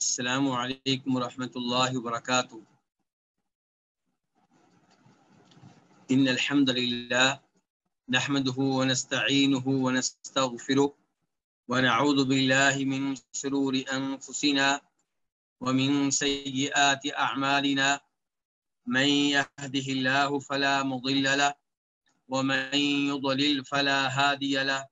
السلام علیکم ورحمۃ اللہ وبرکاتہ ان الحمد للہ نحمده ونستعینه ونستغفره ونعوذ بالله من شرور انفسنا ومن سيئات اعمالنا من يهده الله فلا مضل له ومن يضلل فلا هادي له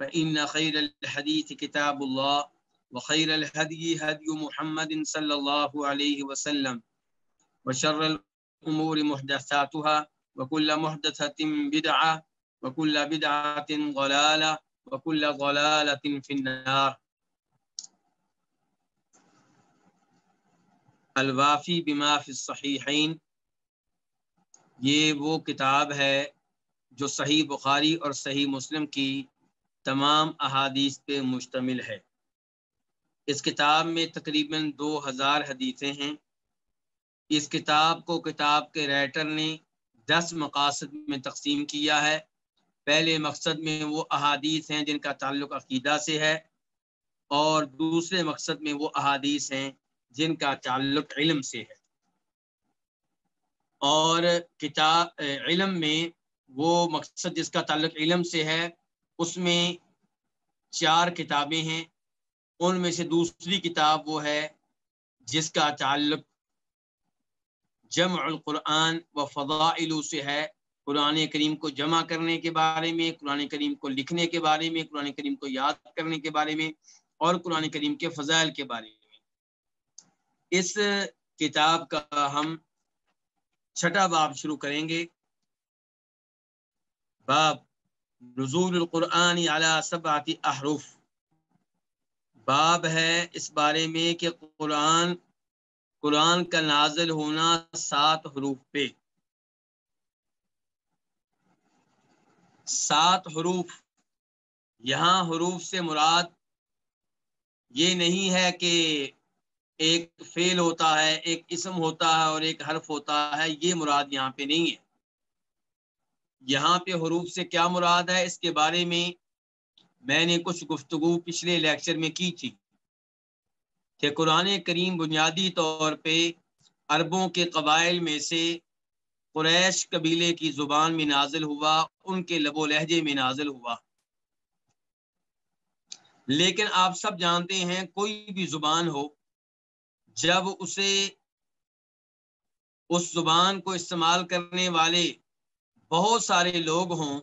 فإن خير الحديث كتاب الله وخير الهدي هدي محمد صلى الله عليه وسلم وشر الأمور محدثاتها وكل محدثة بدعة وكل بدعة ضلالة وكل ضلالة في النار. الوافی بما فی الصحیحین یہ وہ کتاب ہے جو صحیح بخاری اور صحیح مسلم کی تمام احادیث پہ مشتمل ہے۔ اس کتاب میں تقریباً دو ہزار حدیثیں ہیں۔ اس کتاب کو کتاب کے رائٹر نے دس مقاصد میں تقسیم کیا ہے۔ پہلے مقصد میں وہ احادیث ہیں جن کا تعلق عقیدہ سے ہے اور دوسرے مقصد میں وہ احادیث ہیں جن کا تعلق علم سے ہے۔ اور کتاب، علم میں وہ مقصد جس کا تعلق علم سے ہے، اس میں چار کتابیں ہیں۔ ان میں سے دوسری کتاب وہ ہے جس کا تعلق جمع القرآن و فضائل سے ہے۔ قرآن کریم کو جمع کرنے کے بارے میں، قرآن کریم کو لکھنے کے بارے میں، قرآن کریم کو یاد کرنے کے بارے میں اور قرآن کریم کے فضائل کے بارے میں۔ اس کتاب کا ہم چھٹا باب شروع کریں گے۔ باب نزول القرآن علی سبعت احرف۔ باب ہے اس بارے میں کہ قرآن قرآن کا نازل ہونا سات حروف پہ۔ سات حروف۔ یہاں حروف سے مراد یہ نہیں ہے کہ ایک فیل ہوتا ہے، ایک اسم ہوتا ہے اور ایک حرف ہوتا ہے، یہ مراد یہاں پہ نہیں ہے۔ یہاں پہ حروف سے کیا مراد ہے؟ اس کے بارے میں میں نے کچھ گفتگو پچھلے لیکچر میں کی تھی کہ قرآن کریم بنیادی طور پہ عربوں کے قبائل میں سے قریش قبیلے کی زبان میں نازل ہوا، ان کے لب و لہجے میں نازل ہوا۔ لیکن آپ سب جانتے ہیں، کوئی بھی زبان ہو، جب اسے، اس زبان کو استعمال کرنے والے بہت سارے لوگ ہوں،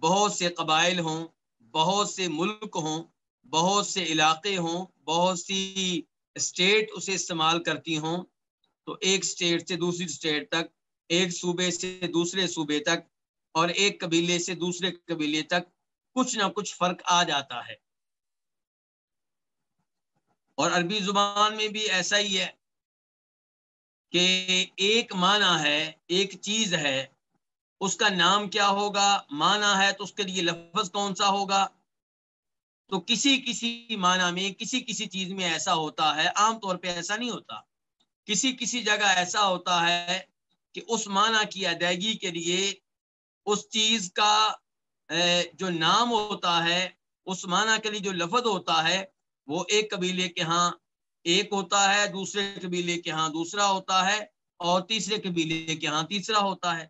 بہت سے قبائل ہوں، بہت سے ملک ہوں، بہت سے علاقے ہوں، بہت سی اسٹیٹ اسے استعمال کرتی ہوں۔ تو ایک اسٹیٹ سے دوسری اسٹیٹ تک، ایک صوبے سے دوسرے صوبے تک، اور ایک قبیلے سے دوسرے قبیلے تک کچھ نہ کچھ فرق آ جاتا ہے۔ اور عربی زبان میں بھی ایسا ہی ہے کہ ایک معنی ہے، ایک چیز ہے اس کا نام کیا ہوگا؟ معنی ہے تو اس کے لیے لفظ کون سا ہوگا؟ تو کسی کسی معنی میں، کسی کسی چیز میں ایسا ہوتا ہے، عام طور پہ ایسا نہیں ہوتا۔ کسی کسی جگہ ایسا ہوتا ہے کہ اس معنی کی ادائیگی کے لیے اس چیز کا جو نام ہوتا ہے، اس معنی کے لیے جو لفظ ہوتا ہے، وہ ایک قبیلے کے ہاں ایک ہوتا ہے، دوسرے قبیلے کے ہاں دوسرا ہوتا ہے، اور تیسرے قبیلے کے ہاں تیسرا ہوتا ہے۔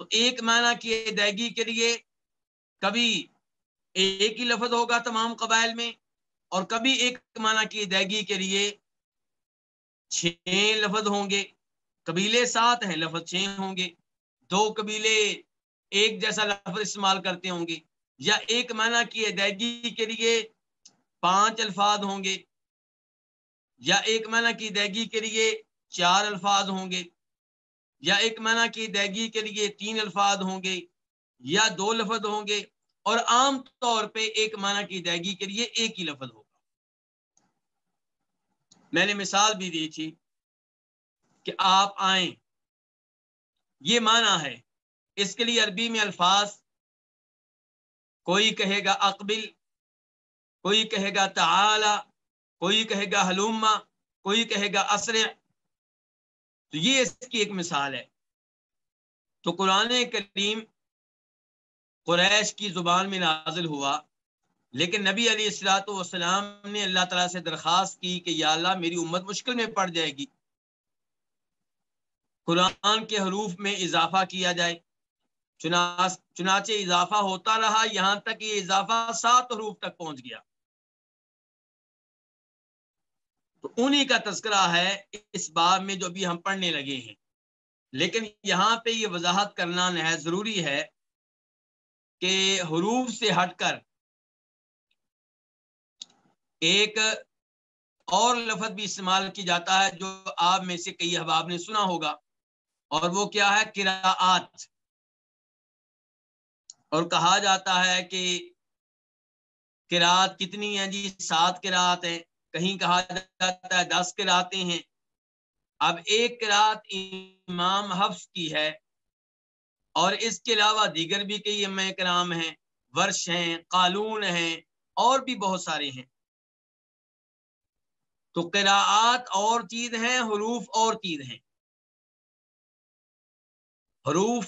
تو ایک معنی کی ادائیگی کے لیے کبھی ایک ہی لفظ ہوگا تمام قبائل میں اور کبھی ایک معنی کی ادائیگی کے لیے چھ لفظ ہوں گے، قبیلے سات ہیں، لفظ چھ ہوں گے۔ دو قبیلے ایک جیسا لفظ استعمال کرتے ہوں گے یا ایک معنی کی ادائیگی کے لیے پانچ الفاظ ہوں گے یا ایک معنی کی ادائیگی کے لیے چار الفاظ ہوں گے۔ یا ایک معنی کی ادائیگی کے لیے تین الفاظ ہوں گے یا دو لفظ ہوں گے اور عام طور پہ ایک معنی کی ادائیگی کے لیے ایک ہی لفظ ہوگا۔ میں نے مثال بھی دی تھی کہ آپ آئیں۔ یہ معنی ہے، اس کے لیے عربی میں الفاظ، کوئی کہے گا اقبل، کوئی کہے گا تعالی، کوئی کہے گا حلوما کوئی کہے گا اسر تو یہ اس کی ایک مثال ہے۔ تو قرآن کریم قریش کی زبان میں نازل ہوا، لیکن نبی علیہ السلاۃ والسلام نے اللہ تعالیٰ سے درخواست کی کہ یا اللہ میری امت مشکل میں پڑ جائے گی۔ قرآن کے حروف میں اضافہ کیا جائے۔ چنانچہ اضافہ ہوتا رہا، یہاں تک یہ اضافہ سات حروف تک پہنچ گیا۔ تو انہی کا تذکرہ ہے اس باب میں جو ابھی ہم پڑھنے لگے ہیں۔ لیکن یہاں پہ یہ وضاحت کرنا نہایت ضروری ہے کہ حروف سے ہٹ کر ایک اور لفظ بھی استعمال کی جاتا ہے جو آپ میں سے کئی احباب نے سنا ہوگا۔ اور وہ کیا ہے؟ کراعت اور کہا جاتا ہے کہ کراط کتنی ہیں جی؟ سات کراط ہیں۔ کہیں کہا جاتا ہے دس کراطیں ہیں۔ اب ایک کراط امام حفظ کی ہے اور اس کے علاوہ دیگر بھی کئی ام کرام ہیں۔ ورش ہیں، قالون ہیں، اور بھی بہت سارے ہیں۔ تو قراءات اور چیز ہیں، حروف اور چیز ہیں۔ حروف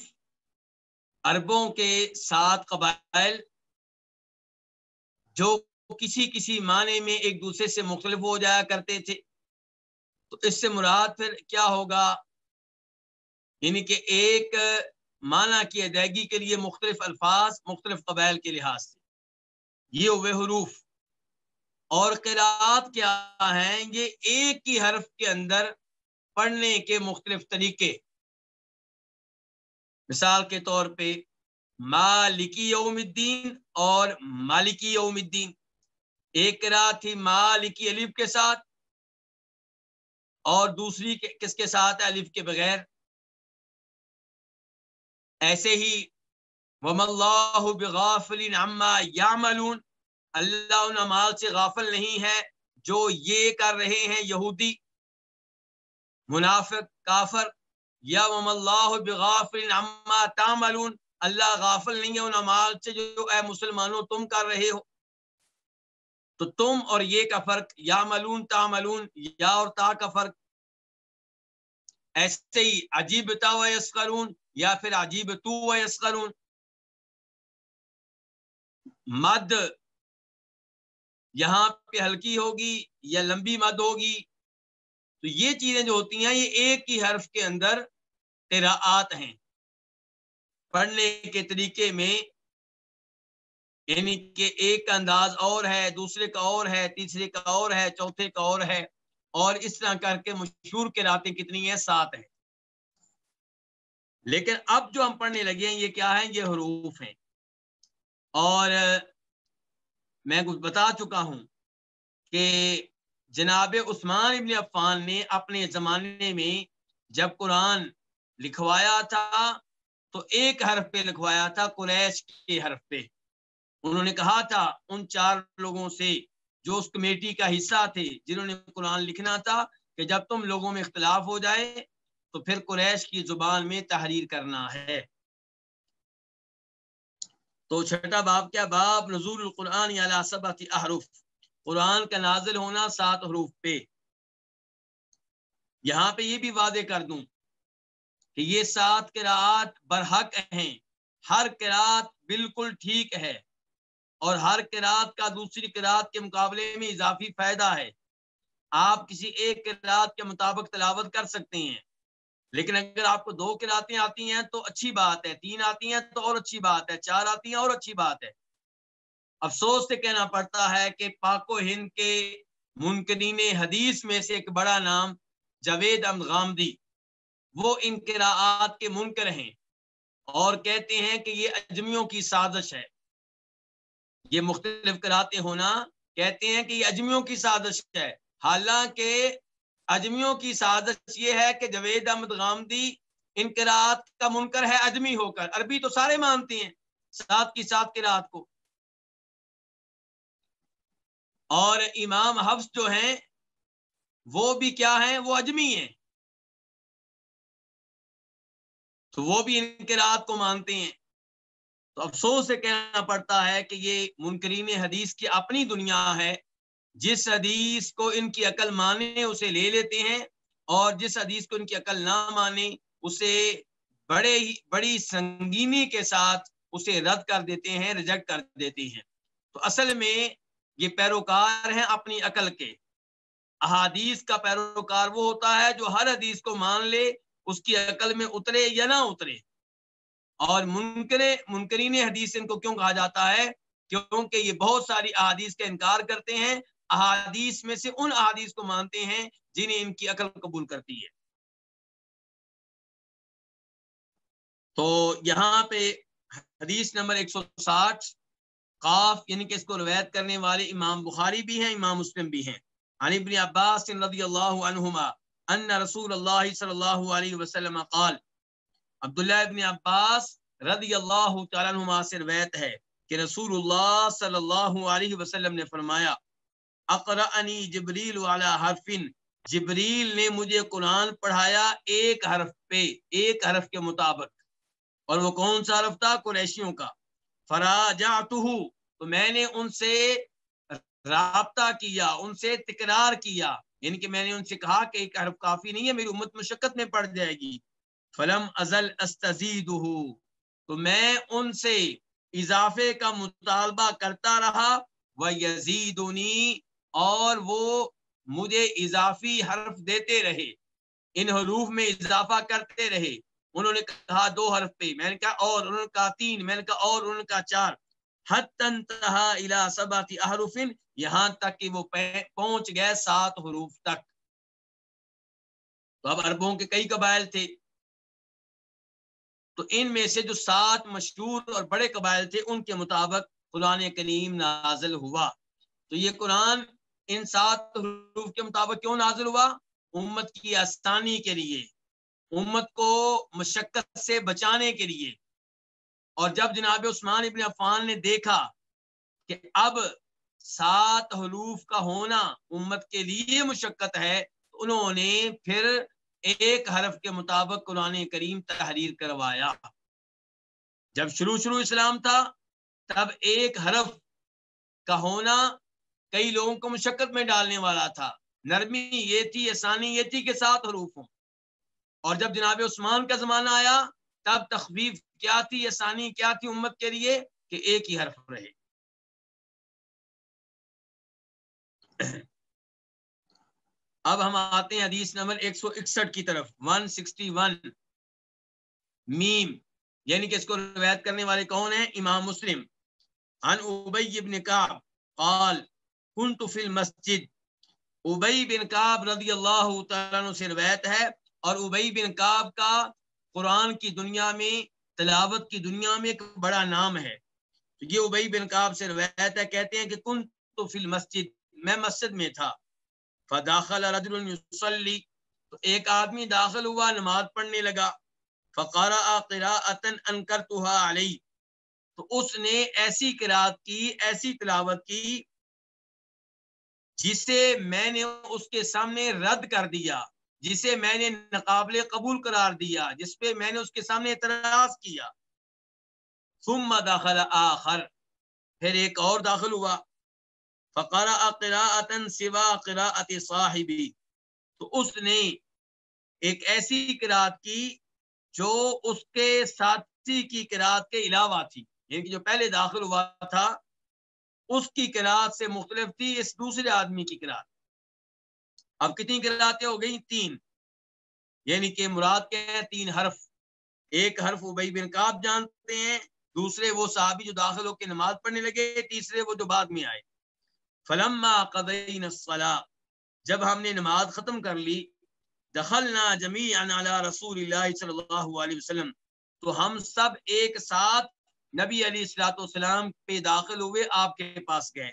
عربوں کے سات قبائل جو کسی کسی معنی میں ایک دوسرے سے مختلف ہو جایا کرتے تھے۔ تو اس سے مراد پھر کیا ہوگا؟ یعنی کہ ایک معنی کی ادائیگی کے لیے مختلف الفاظ، مختلف قبائل کے لحاظ سے۔ یہ ہوئے حروف۔ اور قرآت کیا ہیں؟ یہ ایک ہی حرف کے اندر پڑھنے کے مختلف طریقے۔ مثال کے طور پہ، مالکی یوم الدین اور مالکی یوم الدین۔ ایک رات تھی مالکی الف کے ساتھ اور دوسری کس کے ساتھ الف کے بغیر؟ ایسے ہی وم اللہ بغافل عما یعملون اللہ ان امال سے غافل نہیں ہے جو یہ کر رہے ہیں، یہودی، منافق، کافر۔ یا وم اللہ بغافل عما تعملون۔ اللہ غافل نہیں ہے ان امال سے جو اے مسلمانوں تم کر رہے ہو۔ تو تم اور یہ کا فرق، یا ملون، تا ملون، یا اور تا کا فرق۔ ایسے ہی، عجیب تا یسکرون یا پھر عجیب تو یسکرون مد یہاں پہ ہلکی ہوگی یا لمبی مد ہوگی؟ تو یہ چیزیں جو ہوتی ہیں، یہ ایک ہی حرف کے اندر قراءات ہیں۔ پڑھنے کے طریقے میں یعنی کہ ایک کا انداز اور ہے، دوسرے کا اور ہے، تیسرے کا اور ہے، چوتھے کا اور ہے۔ اور اس طرح کر کے مشہور کے راتیں کتنی ہیں؟ سات ہیں۔ لیکن اب جو ہم پڑھنے لگے ہیں، یہ کیا ہے یہ حروف ہیں۔ اور میں کچھ بتا چکا ہوں کہ جناب عثمان ابن عفان نے اپنے زمانے میں جب قرآن لکھوایا تھا تو ایک حرف پہ لکھوایا تھا، قریش کے حرف پہ۔ انہوں نے کہا تھا، ان چار لوگوں سے جو اس کمیٹی کا حصہ تھے، جنہوں نے قرآن لکھنا تھا کہ جب تم لوگوں میں اختلاف ہو جائے تو پھر قریش کی زبان میں تحریر کرنا ہے۔ تو چھٹا باب کیا؟ باب نزول القرآن یا سبت احرف۔ قرآن کا نازل ہونا سات حروف پہ۔ یہاں پہ یہ بھی وعدے کر دوں کہ یہ سات قرآت برحق ہیں۔ ہر قرآت بالکل ٹھیک ہے۔ اور ہر کراط کا دوسری کراط کے مقابلے میں اضافی فائدہ ہے۔ آپ کسی ایک کراط کے مطابق تلاوت کر سکتے ہیں۔ لیکن اگر آپ کو دو کراطیں آتی ہیں تو اچھی بات ہے، تین آتی ہیں تو اور اچھی بات ہے، چار آتی ہیں اور اچھی بات ہے۔ افسوس سے کہنا پڑتا ہے کہ پاک و ہند کے منکرین حدیث میں سے ایک بڑا نام جوید غامدی، وہ ان قراءات کے منکر ہیں اور کہتے ہیں کہ یہ اجمیوں کی سازش ہے۔ یہ مختلف کراتے ہونا کہتے ہیں کہ یہ اجمیوں کی سازش ہے۔ حالانکہ اجمیوں کی سازش یہ ہے کہ جوید احمد غامدی انقراط کا منکر ہے، اجمی ہو کر۔ عربی تو سارے مانتے ہیں سات کی سات کی رات کو۔ اور امام حفظ جو ہیں، وہ بھی کیا ہیں؟ وہ اجمی ہیں۔ تو وہ بھی انقراط کو مانتے ہیں۔ تو افسوس سے کہنا پڑتا ہے کہ یہ منکرین حدیث کی اپنی دنیا ہے۔ جس حدیث کو ان کی عقل مانے اسے لے لیتے ہیں اور جس حدیث کو ان کی عقل نہ مانے اسے بڑے ہی بڑی سنگینی کے ساتھ اسے رد کر دیتے ہیں، ریجیکٹ کر دیتے ہیں۔ تو اصل میں یہ پیروکار ہیں اپنی عقل کے۔ احادیث کا پیروکار وہ ہوتا ہے جو ہر حدیث کو مان لے، اس کی عقل میں اترے یا نہ اترے۔ اور منکر منکرین حدیث ان کو کیوں کہا جاتا ہے؟ کیونکہ یہ بہت ساری احادیث کا انکار کرتے ہیں۔ احادیث میں سے ان احادیث کو مانتے ہیں جنہیں ان کی عقل قبول کرتی ہے۔ تو یہاں پہ حدیث نمبر ایک سو ساٹھ، قاف یعنی کہ اس کو روایت کرنے والے امام بخاری بھی ہیں، امام مسلم بھی ہیں۔ عن ابن عباس رضی اللہ عنہما ان رسول اللہ صلی اللہ علیہ وسلم قال عبداللہ ابن عباس رضی اللہ تعالیٰ عنہما سے روایت ہے کہ رسول اللہ صلی اللہ علیہ وسلم نے فرمایا، اقرأنی جبریل والا حرف جبریل نے مجھے قرآن پڑھایا ایک حرف پہ، ایک حرف کے مطابق۔ اور وہ کون سا حرف تھا؟ قریشیوں کا۔ فراجعتہ، تو میں نے ان سے رابطہ کیا، ان سے تکرار کیا۔ یعنی کہ میں نے ان سے کہا کہ ایک حرف کافی نہیں ہے، میری امت مشقت میں پڑ جائے گی۔ فلم ازل استزید تو میں ان سے اضافے کا مطالبہ کرتا رہا وہ یزیدنی اور وہ مجھے اضافی حرف دیتے رہے، ان حروف میں اضافہ کرتے رہے۔ انہوں نے کہا دو حرف پہ، میں نے کہا اور، انہوں نے کہا تین، میں نے کہا اور، انہوں نے کہا چار۔ احرف، یہاں تک کہ وہ پہنچ گئے سات حروف تک۔ تو اب عربوں کے کئی قبائل تھے۔ تو ان میں سے جو سات مشہور اور بڑے قبائل تھے، ان کے مطابق قرآن کریم نازل ہوا۔ تو یہ قرآن ان سات حروف کے مطابق کیوں نازل ہوا؟ امت کی آسانی کے لیے، امت کو مشقت سے بچانے کے لیے۔ اور جب جناب عثمان ابن عفان نے دیکھا کہ اب سات حروف کا ہونا امت کے لیے مشقت ہے انہوں نے پھر ایک حرف کے مطابق قرآن کریم تحریر کروایا۔ جب شروع شروع اسلام تھا، تب ایک حرف کا ہونا کئی لوگوں کو مشقت میں ڈالنے والا تھا۔ نرمی یہ تھی آسانی یہ تھی کہ سات حروف ہوں۔ اور جب جناب عثمان کا زمانہ آیا، تب تخفیف کیا تھی آسانی کیا تھی امت کے لیے؟ کہ ایک ہی حرف رہے۔ اب ہم آتے ہیں حدیث نمبر ایک سو اکسٹھ کی طرف۔ ون سکسٹی ون میم یعنی کہ اس کو روایت کرنے والے کون ہیں؟ امام مسلم۔ ان ابئی ابن کعب قال، کنت فی المسجد۔ ابئی بن کعب رضی اللہ تعالیٰ سے روایت ہے، اور ابئی بن کعب کا قرآن کی دنیا میں، تلاوت کی دنیا میں ایک بڑا نام ہے۔ یہ ابئی بن کعب سے روایت ہے، کہتے ہیں کہ کن تو فی المسجد، میں مسجد میں تھا۔ فداخل رجل يصلي. تو ایک آدمی داخل ہوا، نماز پڑھنے لگا. فقرا قراءه انكرتها علی تو اس نے ایسی قرات کی، ایسی تلاوت کی، جسے میں نے اس کے سامنے رد کر دیا، جسے میں نے ناقابل قبول قرار دیا، جس پہ میں نے اس کے سامنے اعتراض کیا. ثم داخل آخر. پھر ایک اور داخل ہوا. فقرا قراءة سوا قراءة صاحبی۔ تو اس نے ایک ایسی قرات کی جو اس کے ساتھی کی قرات کے علاوہ تھی۔ یعنی جو پہلے داخل ہوا تھا، اس کی قرات سے مختلف تھی، اس دوسرے آدمی کی قرات اب کتنی قراتیں ہو گئی تین۔ یعنی کہ مراد کے ہیں تین حرف۔ ایک حرف ابئی بن کاب جانتے ہیں، دوسرے وہ صحابی جو داخل ہو کے نماز پڑھنے لگے، تیسرے وہ جو بعد میں آئے۔ فلما قدین الصلاة، جب ہم نے نماز ختم کر لی، دخلنا جمیعا علی رسول اللہ صلی اللہ علیہ وسلم، تو ہم سب ایک ساتھ نبی علی السلاۃ والسلام پہ داخل ہوئے، آپ کے پاس گئے۔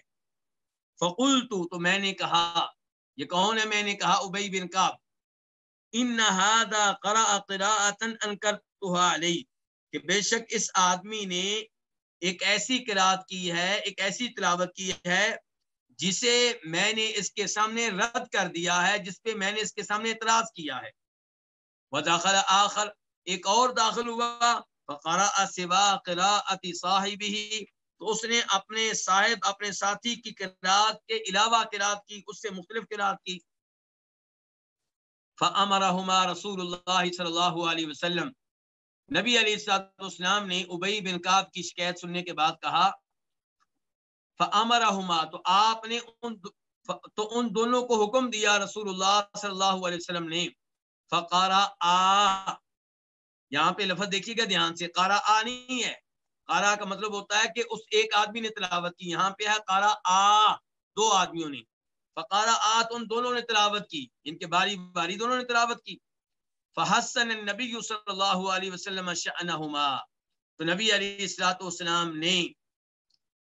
فقول تو میں نے کہا، یہ کون ہے؟ میں نے کہا ابئی بن کاب ان هذا قرأ قراءة انکرتها علی، کہ بے شک اس آدمی نے ایک ایسی قرات کی ہے، ایک ایسی تلاوت کی ہے جسے میں نے اس کے سامنے رد کر دیا ہے، جس پہ میں نے اس کے سامنے اعتراض کیا ہے۔ وہ داخل آخر ایک اور داخل ہوا فقرا سوا قراءت صاحبہ تو اس نے اپنے صاحب، اپنے ساتھی کی قرات کے علاوہ قرات کی، اس سے مختلف قرات کی۔ فامرهما رسول اللہ صلی اللہ علیہ وسلم۔ نبی علیہ السلام نے ابئی بن کعب کی شکایت سننے کے بعد کہا فامرهما تو آپ نے ان تو ان دونوں کو حکم دیا رسول اللہ صلی اللہ علیہ وسلم نے۔ فقارا آ یہاں پہ لفظ دیکھیے گا دھیان سے کارا آ نہیں ہے۔ کارا کا مطلب ہوتا ہے کہ اس ایک آدمی نے تلاوت کی، یہاں پہ ہے کارا آ دو آدمیوں نے۔ فقارا آ تو ان دونوں نے تلاوت کی، ان کے باری باری دونوں نے تلاوت کی۔ فحسن النبی صلی اللہ علیہ وسلم شأنہما تو نبی علیہ السلاۃ والسلام نے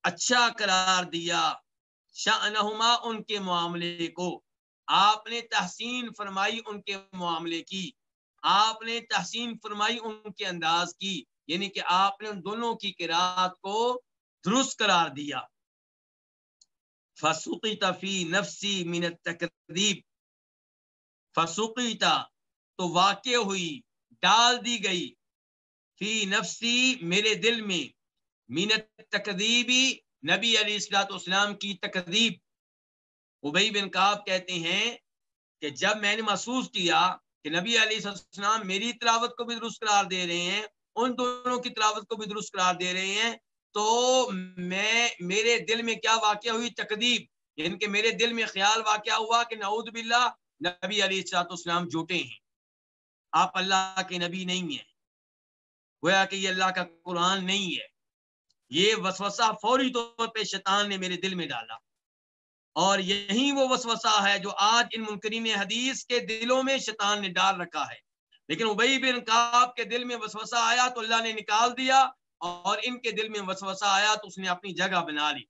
اچھا قرار دیا۔ شأنہما ان کے معاملے کو۔ آپ نے تحسین فرمائی ان کے معاملے کی۔ آپ نے تحسین فرمائی ان کے انداز کی۔ یعنی کہ آپ نے ان دونوں کی قرآت کو درست قرار دیا۔ فسوقیتا فی نفسی من التکذیب فسوقیتا تو واقع ہوئی، ڈال دی گئی۔ فی نفسی میرے دل میں۔ من التکذیبی نبی علیہ السلاۃ والسلام کی تکذیب ابئی بن کعب کہتے ہیں کہ جب میں نے محسوس کیا کہ نبی علیہ السلام میری تلاوت کو بھی درست قرار دے رہے ہیں، ان دونوں کی تلاوت کو بھی درست قرار دے رہے ہیں، تو میں، میرے دل میں کیا واقع ہوئی؟ تقدیب یعنی کہ میرے دل میں خیال واقع ہوا کہ نعوذ باللہ نبی علیہ السلاط اسلام جھوٹے ہیں۔ آپ اللہ کے نبی نہیں ہیں۔ گویا کہ یہ اللہ کا قرآن نہیں ہے۔ یہ وسوسہ فوری طور پہ شیطان نے میرے دل میں ڈالا۔ اور یہی وہ وسوسہ ہے جو آج ان منکرین حدیث کے دلوں میں شیطان نے ڈال رکھا ہے۔ لیکن ابئی بن کعب کے دل میں وسوسہ آیا تو اللہ نے نکال دیا اور ان کے دل میں وسوسہ آیا تو اس نے اپنی جگہ بنا لی۔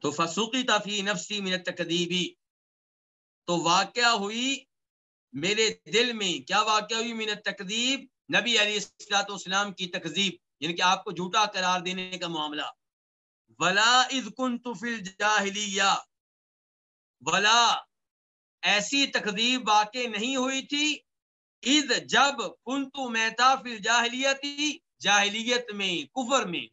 تو فسوقی تفی نفسی من تقدیبی تو واقعہ ہوئی میرے دل میں۔ کیا واقعہ ہوئی من تقدیب نبی علی السلاۃ والسلام کی تقزیب یعنی کہ آپ کو جھوٹا قرار دینے کا معاملہ۔ ولا اذ كنت في ولا، ایسی تقدیب واقع نہیں ہوئی تھی۔ اذ جب کنتو میں تھا فی الجاہلیتی جاہلیت میں، کفر میں۔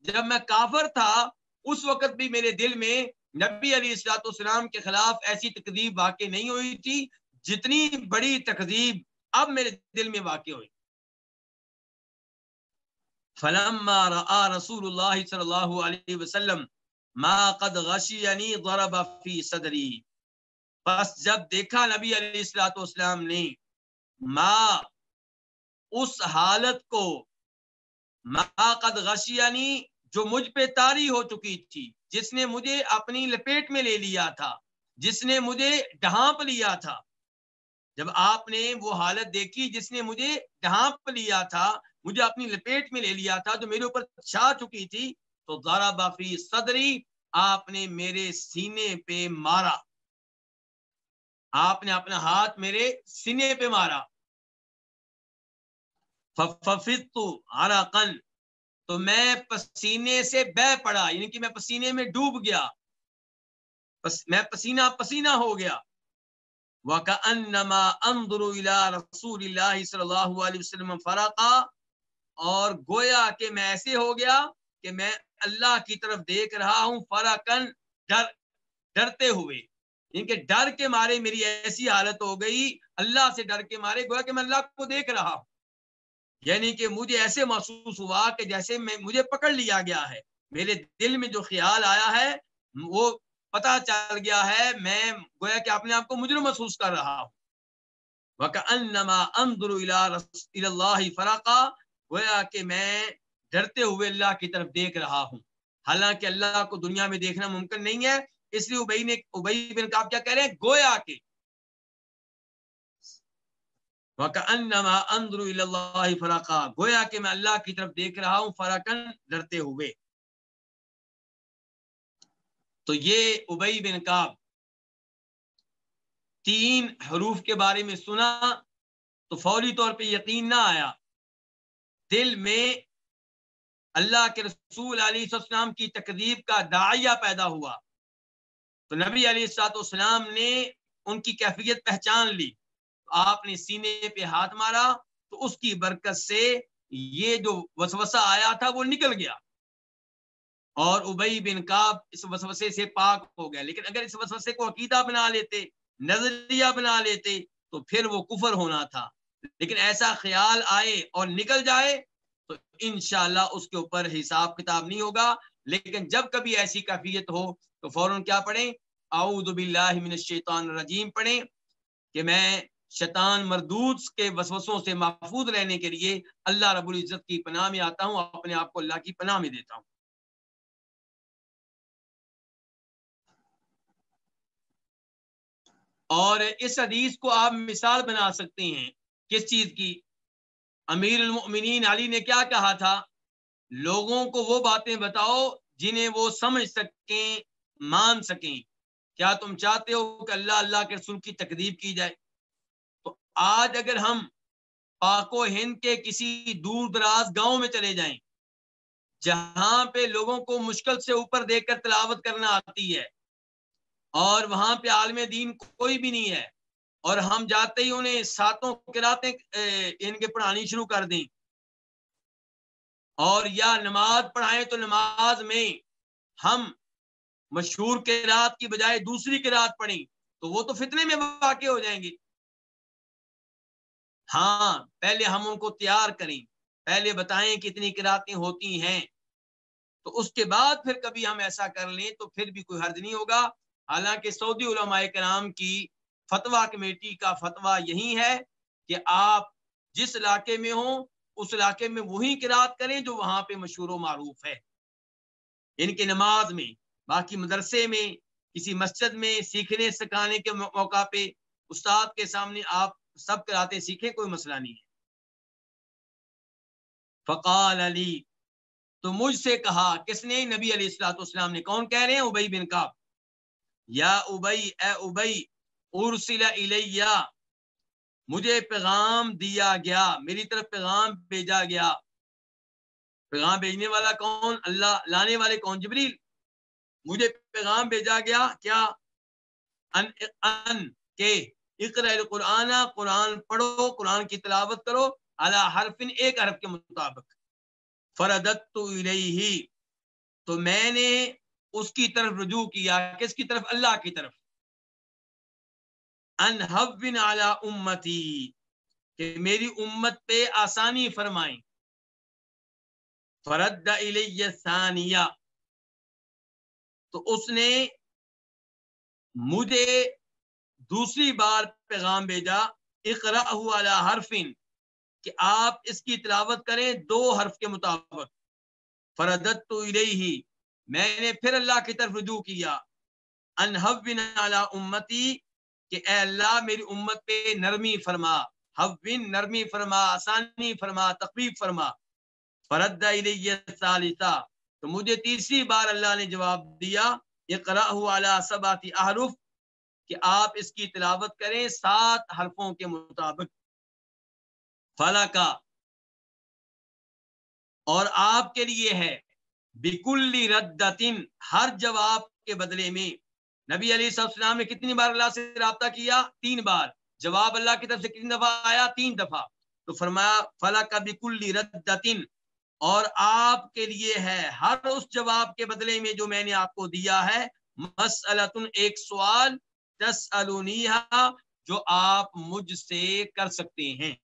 جب میں کافر تھا، اس وقت بھی میرے دل میں نبی علی السلاۃ والسلام کے خلاف ایسی تقدیب واقع نہیں ہوئی تھی، جتنی بڑی تقدیب اب میرے دل میں واقع ہوئی۔ فلما راى رسول الله صلى الله عليه وسلم ما قد غشيني ضرب في صدري. پس جب دیکھا نبی علیہ الصلوۃ والسلام نے ما اس حالت کو ما قد غشیانی جو مجھ پہ تاری ہو چکی تھی، جس نے مجھے اپنی لپیٹ میں لے لیا تھا، جس نے مجھے ڈھانپ لیا تھا۔ جب آپ نے وہ حالت دیکھی جس نے مجھے ڈھانپ لیا تھا مجھے اپنی لپیٹ میں لے لیا تھا جو میرے اوپر چھا چکی تھی، تو ذرا بافی صدری، آپ نے میرے سینے پہ مارا۔ آپ نے اپنا ہاتھ میرے سینے پہ مارا۔ کن تو میں پسینے سے بہ پڑا یعنی کہ میں پسینے میں ڈوب گیا۔ پس، میں پسینہ پسینہ ہو گیا۔ وَكَأَنَّمَا أَنظُرُ إِلَىٰ رَسُولِ اللَّهِ صلی اللہ علیہ وسلم فرقا۔ اور گویا کہ میں ایسے ہو گیا کہ میں اللہ کی طرف دیکھ رہا ہوں فراکن ڈر، ڈرتے ہوئے۔ یعنی ان کے ڈر کے مارے میری ایسی حالت ہو گئی، اللہ سے ڈر کے مارے، گویا کہ میں اللہ کو دیکھ رہا ہوں۔ یعنی کہ مجھے ایسے محسوس ہوا کہ جیسے میں، مجھے پکڑ لیا گیا ہے۔ میرے دل میں جو خیال آیا ہے، وہ پتا چل گیا ہے، میں گویا کہ اپنے آپ کو مجرم محسوس کر رہا ہوں۔ وَكَأَنَّمَا أَنظُرُ إِلَى اللَّهِ فَرَقًا گویا کہ میں ڈرتے ہوئے اللہ کی طرف دیکھ رہا ہوں۔ حالانکہ اللہ کو دنیا میں دیکھنا ممکن نہیں ہے، اس لیے ابئی نے ابئی بن کاب کیا کہہ رہے ہیں؟ گویا کے فراقا گویا کہ میں اللہ کی طرف دیکھ رہا ہوں فراقن ڈرتے ہوئے۔ تو یہ ابئی بن کاب تین حروف کے بارے میں سنا تو فوری طور پہ یقین نہ آیا۔ دل میں اللہ کے رسول علیہ السلام کی تقریب کا دائیا پیدا ہوا۔ تو نبی علیہ السلاط والسلام نے ان کی کیفیت پہچان لی۔ آپ نے سینے پہ ہاتھ مارا تو اس کی برکت سے یہ جو وسوسہ آیا تھا وہ نکل گیا۔ اور ابئی بن کاب اس وسوسے سے پاک ہو گیا لیکن اگر اس وسوسے کو عقیدہ بنا لیتے، نظریہ بنا لیتے تو پھر وہ کفر ہونا تھا۔ لیکن ایسا خیال آئے اور نکل جائے تو انشاءاللہ اس کے اوپر حساب کتاب نہیں ہوگا۔ لیکن جب کبھی ایسی کیفیت ہو تو فوراً کیا پڑھیں؟ اعوذ باللہ من الشیطان الرجیم پڑھیں کہ میں شیطان مردود کے وسوسوں سے محفوظ رہنے کے لیے اللہ رب العزت کی پناہ میں آتا ہوں، اپنے آپ کو اللہ کی پناہ میں دیتا ہوں۔ اور اس حدیث کو آپ مثال بنا سکتے ہیں۔ کس چیز کی؟ امیر المؤمنین علی نے کیا کہا تھا؟ لوگوں کو وہ باتیں بتاؤ جنہیں وہ سمجھ سکیں، مان سکیں۔ کیا تم چاہتے ہو کہ اللہ اللہ کے رسول کی تقریب کی جائے؟ تو آج اگر ہم پاک و ہند کے کسی دور دراز گاؤں میں چلے جائیں، جہاں پہ لوگوں کو مشکل سے اوپر دیکھ کر تلاوت کرنا آتی ہے، اور وہاں پہ عالم دین کوئی بھی نہیں ہے اور ہم جاتے ہی انہیں ساتوں کراتے ان کے پڑھانی شروع کر دیں۔ اور یا نماز پڑھائیں تو نماز میں ہم مشہور کے رات کی بجائے دوسری کی پڑھیں تو وہ تو فتنے میں واقع ہو جائیں گے۔ ہاں پہلے ہم ان کو تیار کریں، پہلے بتائیں کتنی کراتیں ہوتی ہیں۔ تو اس کے بعد پھر کبھی ہم ایسا کر لیں تو پھر بھی کوئی حرج نہیں ہوگا۔ حالانکہ سعودی علماء کرام کی فتوا کمیٹی کا فتوا یہی ہے کہ آپ جس علاقے میں ہوں، اس علاقے میں وہی قرات کریں جو وہاں پہ مشہور و معروف ہے۔ ان کے نماز میں، باقی مدرسے میں، کسی مسجد میں سیکھنے، سکھانے کے موقع پہ استاد کے سامنے آپ سب کراتے سیکھیں، کوئی مسئلہ نہیں ہے۔ فقال علی، تو مجھ سے کہا، کس نے؟ نبی علیہ السلاۃ والسلام نے۔ کون کہہ رہے ہیں؟ ابئی بن کاب یا ابئی اے ابئی ارسل الیہ مجھے پیغام دیا گیا، میری طرف پیغام بھیجا گیا۔ پیغام بھیجنے والا کون؟ اللہ، لانے والے کون؟ جبریل۔ مجھے پیغام بھیجا گیا، کیا؟ ان ان کے اقرا القرآن، قرآن پڑھو، قرآن کی تلاوت کرو اللہ حرف ایک حرف کے مطابق۔ فردت تو تو میں نے اس کی طرف رجوع کیا، کس کی طرف؟ اللہ کی طرف۔ انحبن اعلی امتی، کہ میری امت پہ آسانی فرمائیں۔ فرد ثانیہ تو اس نے مجھے دوسری بار پیغام بھیجا اقرا علی حرفن کہ آپ اس کی تلاوت کریں دو حرف کے مطابق۔ فردت تو ہی میں نے پھر اللہ کی طرف رجوع کیا۔ انحبن اعلی امتی کہ اے اللہ میری امت پہ نرمی فرما حوین نرمی فرما، آسانی فرما تقریب فرما۔ فرد ثالثہ تو مجھے تیسری بار اللہ نے جواب دیا اقرا علی سباتی احرف، کہ آپ اس کی تلاوت کریں سات حرفوں کے مطابق۔ فلا کا اور آپ کے لیے ہے بکلی ردتن ہر جواب کے بدلے میں۔ نبی علی السلام نے کتنی بار اللہ سے رابطہ کیا؟ تین بار۔ جواب اللہ کی طرف سے کتنی دفعہ آیا؟ تین دفعہ۔ تو فرمایا فلا کا بکلی ردتن۔ اور آپ کے لیے ہے ہر اس جواب کے بدلے میں جو میں نے آپ کو دیا ہے۔ مسلطن ایک سوال تس جو آپ مجھ سے کر سکتے ہیں۔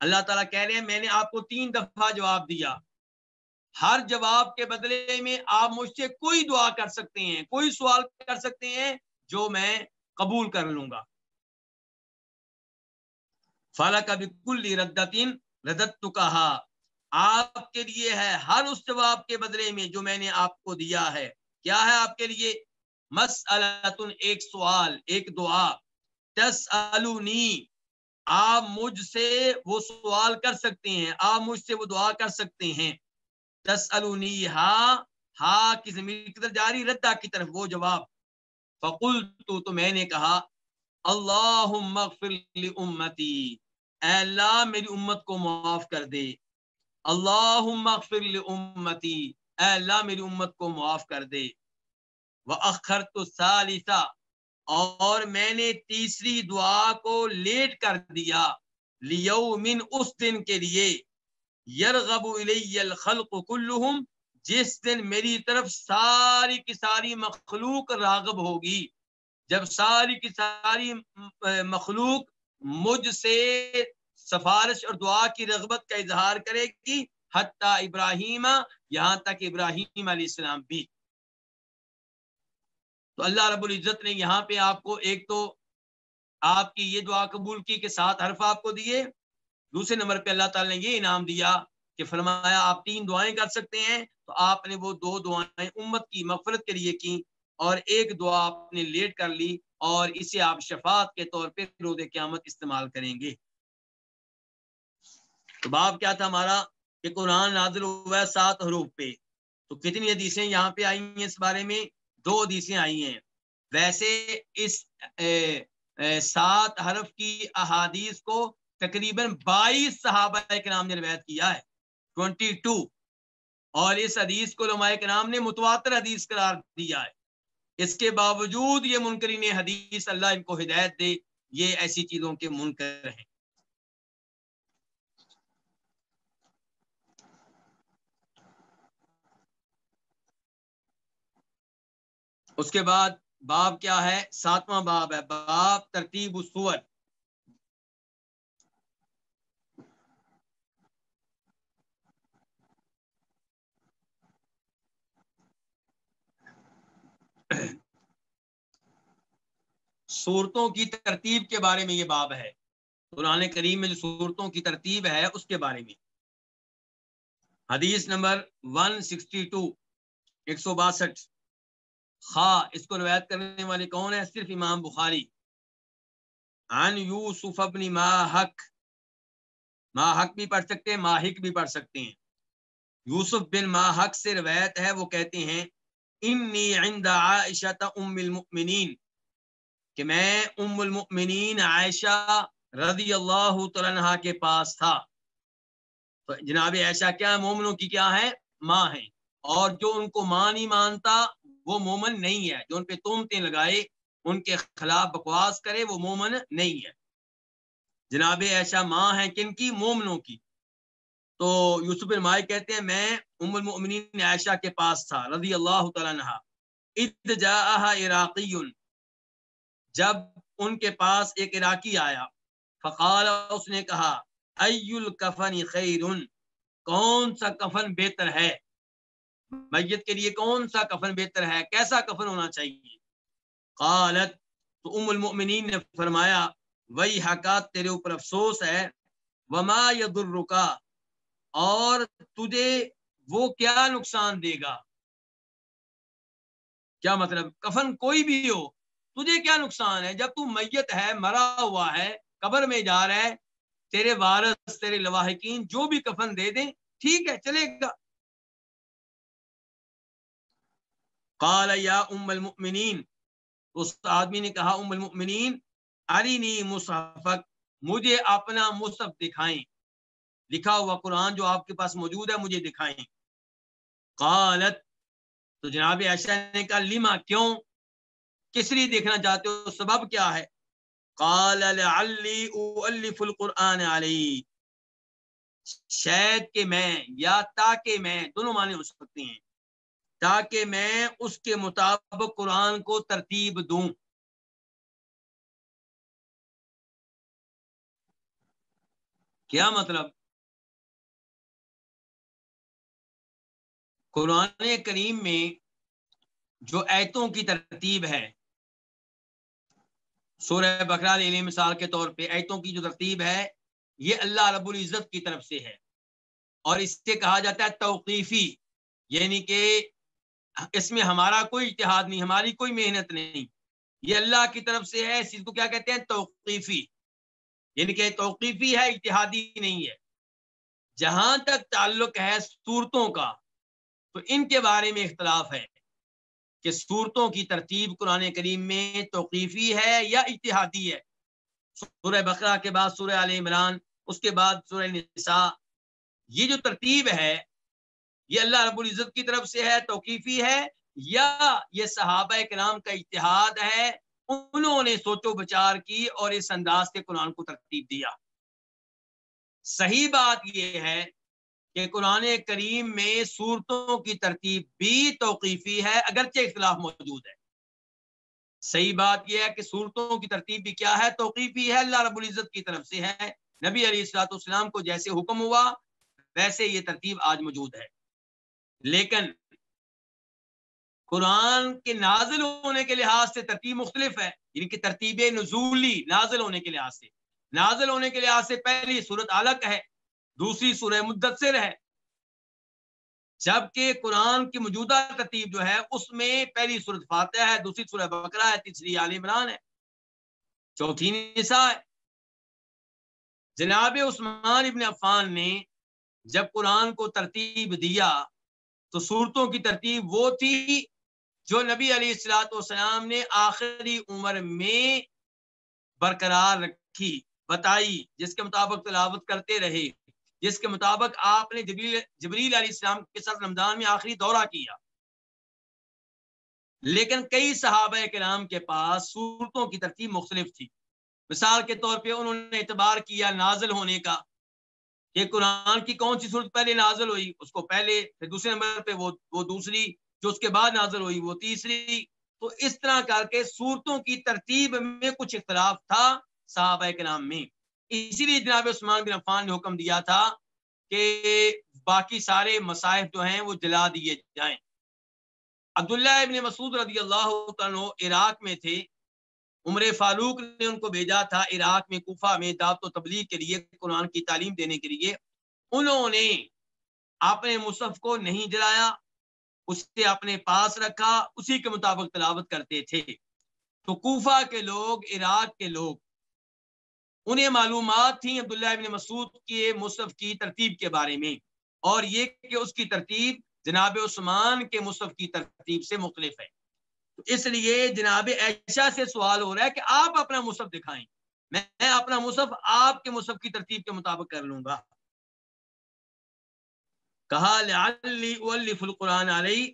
اللہ تعالیٰ کہہ رہے ہیں، میں نے آپ کو تین دفعہ جواب دیا۔ ہر جواب کے بدلے میں آپ مجھ سے کوئی دعا کر سکتے ہیں، کوئی سوال کر سکتے ہیں جو میں قبول کر لوں گا۔ فالا کا کل ردتین ردت تو کہا آپ کے لیے ہے ہر اس جواب کے بدلے میں جو میں نے آپ کو دیا ہے۔ کیا ہے آپ کے لیے؟ مسلطن ایک سوال، ایک دعا۔ تس آپ مجھ سے وہ سوال کر سکتے ہیں، آپ مجھ سے وہ دعا کر سکتے ہیں۔ تس ہا ہا کی زمین کی طرف جاری ردا کی طرف، وہ جواب۔ فقول تو میں نے کہا اللہ امتی، اے اللہ، میری امت کو معاف کر دے۔ اللہ امتی، اے اللہ، میری امت کو معاف کر دے۔ وہ اخر تو سالسا اور میں نے تیسری دعا کو لیٹ کر دیا لیومن اس دن کے لیے۔ یرغب الی الخلق کلہم، جس دن میری طرف ساری کی ساری مخلوق راغب ہوگی۔ جب ساری کی ساری مخلوق مجھ سے سفارش اور دعا کی رغبت کا اظہار کرے گی، حتیٰ ابراہیم، یہاں تک ابراہیم علیہ السلام بھی۔ تو اللہ رب العزت نے یہاں پہ آپ کو ایک تو آپ کی یہ دعا قبول کی کہ سات حرف آپ کو دیے۔ دوسرے نمبر پہ اللہ تعالی نے یہ انعام دیا کہ فرمایا، آپ تین دعائیں کر سکتے ہیں۔ تو آپ نے وہ دو دعائیں امت کی مغفرت کے لیے کی اور ایک دعا آپ نے لیٹ کر لی اور اسے آپ شفاعت کے طور پہ رود قیامت استعمال کریں گے۔ تو باب کیا تھا ہمارا؟ کہ قرآن نازل ہوا ہے سات حروف پہ۔ تو کتنی حدیثیں یہاں پہ آئی ہیں اس بارے میں؟ دو حدیثیں آئی ہیں۔ ویسے اس، اے اے، سات حرف کی احادیث کو تقریباً بائیس صحابہ کے نام نے روایت کیا ہے۔ Twenty two. اور اس حدیث کو علماء کے نام نے متواتر حدیث قرار دیا ہے۔ اس کے باوجود یہ منکرین حدیث اللہ ان کو ہدایت دے، یہ ایسی چیزوں کے منکر ہیں۔ اس کے بعد باب کیا ہے؟ ساتواں باب ہے۔ باب ترتیب السور۔ صورتوں کی ترتیب کے بارے میں یہ باب ہے۔ قرآن کریم میں جو صورتوں کی ترتیب ہے، اس کے بارے میں۔ حدیث نمبر 162 ایک سو باسٹھ۔ اس کو روایت کرنے والے کون ہیں؟ صرف امام بخاری۔ عن یوسف ابن ماحق ماحق بھی پڑھ سکتے ہیں، ماہک بھی پڑھ سکتے ہیں۔ یوسف بن ماحق سے روایت ہے، وہ کہتے ہیں انی عند عائشہ ام المؤمنین کہ میں ام المؤمنین عائشہ رضی اللہ عنہ کے پاس تھا۔ تو جناب عائشہ کیا مومنوں کی کیا ہے؟ ماں ہے اور جو ان کو ماں نہیں مانتا، وہ مومن نہیں ہے۔ جو ان پہ تومتے لگائے، ان کے خلاف بکواس کرے، وہ مومن نہیں ہے۔ جناب ایسا ماں ہے کن کی؟ مومنوں کی۔ تو یوسف مائی کہتے ہیں، میں ام المؤمنین عائشہ کے پاس تھا، رضی اللہ تعالیٰ عراقی جب ان کے پاس ایک عراقی آیا، فقال، اس نے کہا، ای الکفن خیر؟ کون سا کفن بہتر ہے؟ میت کے لیے کون سا کفن بہتر ہے؟ کیسا کفن ہونا چاہیے؟ قالت، تو ام المؤمنین نے فرمایا وہی حقات تیرے اوپر افسوس ہے۔ وما یدرکا اور تجھے وہ کیا نقصان دے گا؟ کیا مطلب؟ کفن کوئی بھی ہو، تجھے کیا نقصان ہے؟ جب تو میت ہے، مرا ہوا ہے، قبر میں جا رہا ہے، تیرے وارث، تیرے لواحقین جو بھی کفن دے دیں، ٹھیک ہے، چلے گا۔ قال یا ام المؤمنین، اس آدمی نے کہا، ام المؤمنین ارینی مصحفک، مجھے اپنا مصحف دکھائیں۔ لکھا ہوا قرآن جو آپ کے پاس موجود ہے، مجھے دکھائیں۔ قالت، تو جناب عائشہ نے کہا، لما، کیوں؟ کس لیے دیکھنا چاہتے ہو؟ سبب کیا ہے؟ قال، لعلی اؤلف القرآن علی۔ شاید کہ میں یا تاکہ میں، دونوں معنی ہو سکتے ہیں۔ تاکہ میں اس کے مطابق قرآن کو ترتیب دوں۔ کیا مطلب؟ قرآن کریم میں جو ایتوں کی ترتیب ہے، سورہ بکرا علی مثال کے طور پہ، ایتوں کی جو ترتیب ہے، یہ اللہ رب العزت کی طرف سے ہے۔ اور اس سے کہا جاتا ہے توقیفی یعنی کہ اس میں ہمارا کوئی اتحاد نہیں، ہماری کوئی محنت نہیں۔ یہ اللہ کی طرف سے ہے، اس کو کیا کہتے ہیں؟ توقیفی۔ یعنی کہ توقیفی ہے اتحادی نہیں ہے۔ جہاں تک تعلق ہے صورتوں کا تو ان کے بارے میں اختلاف ہے کہ صورتوں کی ترتیب قرآن کریم میں توقیفی ہے یا اتحادی ہے۔ سورہ بقرہ کے بعد سورہ عال عمران، اس کے بعد سورہ نساء۔ یہ جو ترتیب ہے، یہ اللہ رب العزت کی طرف سے ہے، توقیفی ہے یا یہ صحابہ کرام کا اتحاد ہے؟ انہوں نے سوچ و بچار کی اور اس انداز سے قرآن کو ترتیب دیا۔ صحیح بات یہ ہے کہ قرآن کریم میں صورتوں کی ترتیب بھی توقیفی ہے، اگرچہ اختلاف موجود ہے۔ صحیح بات یہ ہے کہ صورتوں کی ترتیب بھی کیا ہے؟ توقیفی ہے، اللہ رب العزت کی طرف سے ہے۔ نبی علیہ السلاۃ السلام کو جیسے حکم ہوا، ویسے یہ ترتیب آج موجود ہے۔ لیکن قرآن کے نازل ہونے کے لحاظ سے ترتیب مختلف ہے۔ یعنی کہ ترتیب نزولی نازل ہونے کے لحاظ سے۔ نازل ہونے کے لحاظ سے پہلی صورت الگ ہے۔ دوسری سورہ مدثر ہے۔ جبکہ قرآن کی موجودہ ترتیب جو ہے، اس میں پہلی صورت فاتحہ ہے، دوسری سورہ بکرا ہے، تیسری عال عمران ہے۔ چوتھی نساء ہے۔ جناب عثمان ابن عفان نے جب قرآن کو ترتیب دیا تو صورتوں کی ترتیب وہ تھی جو نبی علیہ السلاۃ والسلام نے آخری عمر میں برقرار رکھی، بتائی، جس کے مطابق تلاوت کرتے رہے۔ جس کے مطابق آپ نے جبریل جبریل علیہ السلام کے ساتھ رمضان میں آخری دورہ کیا۔ لیکن کئی صحابہ کرام کے پاس صورتوں کی ترتیب مختلف تھی۔ مثال کے طور پہ انہوں نے اعتبار کیا نازل ہونے کا کہ قرآن کی کون سی صورت پہلے نازل ہوئی، اس کو پہلے، پھر دوسرے نمبر پہ وہ وہ دوسری، جو اس کے بعد نازل ہوئی وہ تیسری۔ تو اس طرح کر کے صورتوں کی ترتیب میں کچھ اختلاف تھا صحابہ کے نام میں۔ اسی لیے جناب عثمان بن عفان نے حکم دیا تھا کہ باقی سارے مصائف جو ہیں وہ جلا دیے جائیں۔ عبداللہ ابن مسعود رضی اللہ عنہ عراق میں تھے۔ عمر فاروق نے ان کو بھیجا تھا عراق میں کوفہ میں دعوت و تبلیغ کے لیے، قرآن کی تعلیم دینے کے لیے۔ انہوں نے اپنے مصحف کو نہیں جلایا، اسے اپنے پاس رکھا، اسی کے مطابق تلاوت کرتے تھے۔ تو کوفہ کے لوگ، عراق کے لوگ انہیں معلومات تھیں عبداللہ ابن مسعود کے مصحف کی ترتیب کے بارے میں، اور یہ کہ اس کی ترتیب جناب عثمان کے مصحف کی ترتیب سے مختلف ہے۔ تو اس لیے جناب ایشا سے سوال ہو رہا ہے کہ آپ اپنا مصحف دکھائیں۔ میں اپنا مصحف آپ کے مصحف کی ترتیب کے مطابق کر لوں گا۔ کہا القرآن علیہ،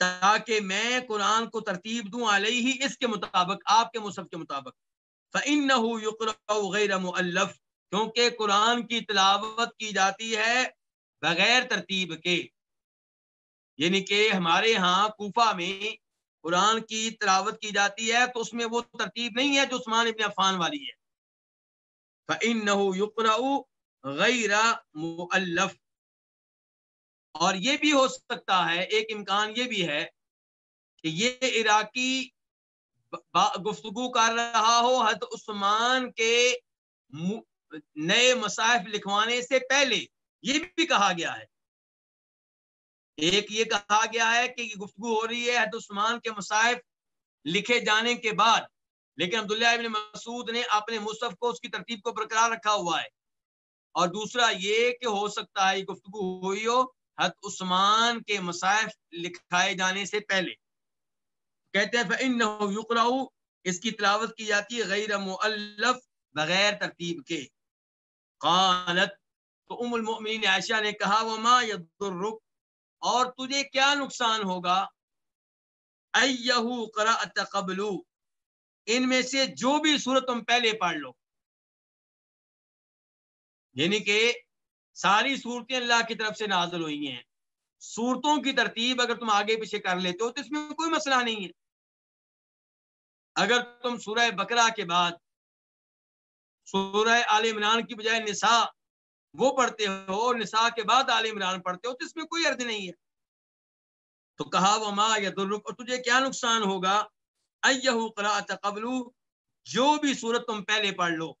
تاکہ میں قرآن کو ترتیب دوں علیہ ہی اس کے مطابق، آپ کے مصحف کے مطابق۔ فَإِنَّهُ غَيْرَ مُؤَلَّفْ کیونکہ قرآن کی تلاوت کی جاتی ہے بغیر ترتیب کے۔ یعنی کہ ہمارے ہاں کوفہ میں قرآن کی تلاوت کی جاتی ہے تو اس میں وہ ترتیب نہیں ہے جو عثمان ابن عفان والی ہے۔ فَإِنَّهُ يُقْرَأُ غَيْرَ مُؤَلَّفْ۔ اور یہ بھی ہو سکتا ہے، ایک امکان یہ بھی ہے کہ یہ عراقی گفتگو کر رہا ہو حد عثمان کے نئے مصائف لکھوانے سے پہلے، یہ بھی کہا گیا ہے۔ ایک یہ کہا گیا ہے کہ گفتگو ہو رہی ہے حد عثمان کے مصائف لکھے جانے کے بعد۔ لیکن عبداللہ ابن مسعود نے اپنے مصحف کو، اس کی ترتیب کو برقرار رکھا ہوا ہے۔ اور دوسرا یہ کہ ہو سکتا ہے یہ گفتگو ہوئی ہو حد عثمان کے مصائف لکھائے جانے سے پہلے۔ کہتے ہیں، فَإِنَّهُ اس کی تلاوت کی جاتی ہے غیر مؤلف بغیر ترتیب کے۔ قالت، تو ام المؤمنین عائشہ نے کہا، وما يضرك اور تجھے کیا نقصان ہوگا؟ ایہو قرأت قبلو ان میں سے جو بھی صورت تم پہلے پڑھ لو۔ یعنی کہ ساری صورتیں اللہ کی طرف سے نازل ہوئی ہیں۔ صورتوں کی ترتیب اگر تم آگے پیچھے کر لیتے ہو تو اس میں کوئی مسئلہ نہیں ہے۔ اگر تم سورہ بکرا کے بعد، سورہ عال عمران کی بجائے نساء وہ پڑھتے ہو اور نساء کے بعد عال عمران پڑھتے ہو، تو اس میں کوئی عرض نہیں ہے۔ تو کہا وہ ماں یا درک اور تجھے کیا نقصان ہوگا؟ قرأت قبل، جو بھی صورت تم پہلے پڑھ لو۔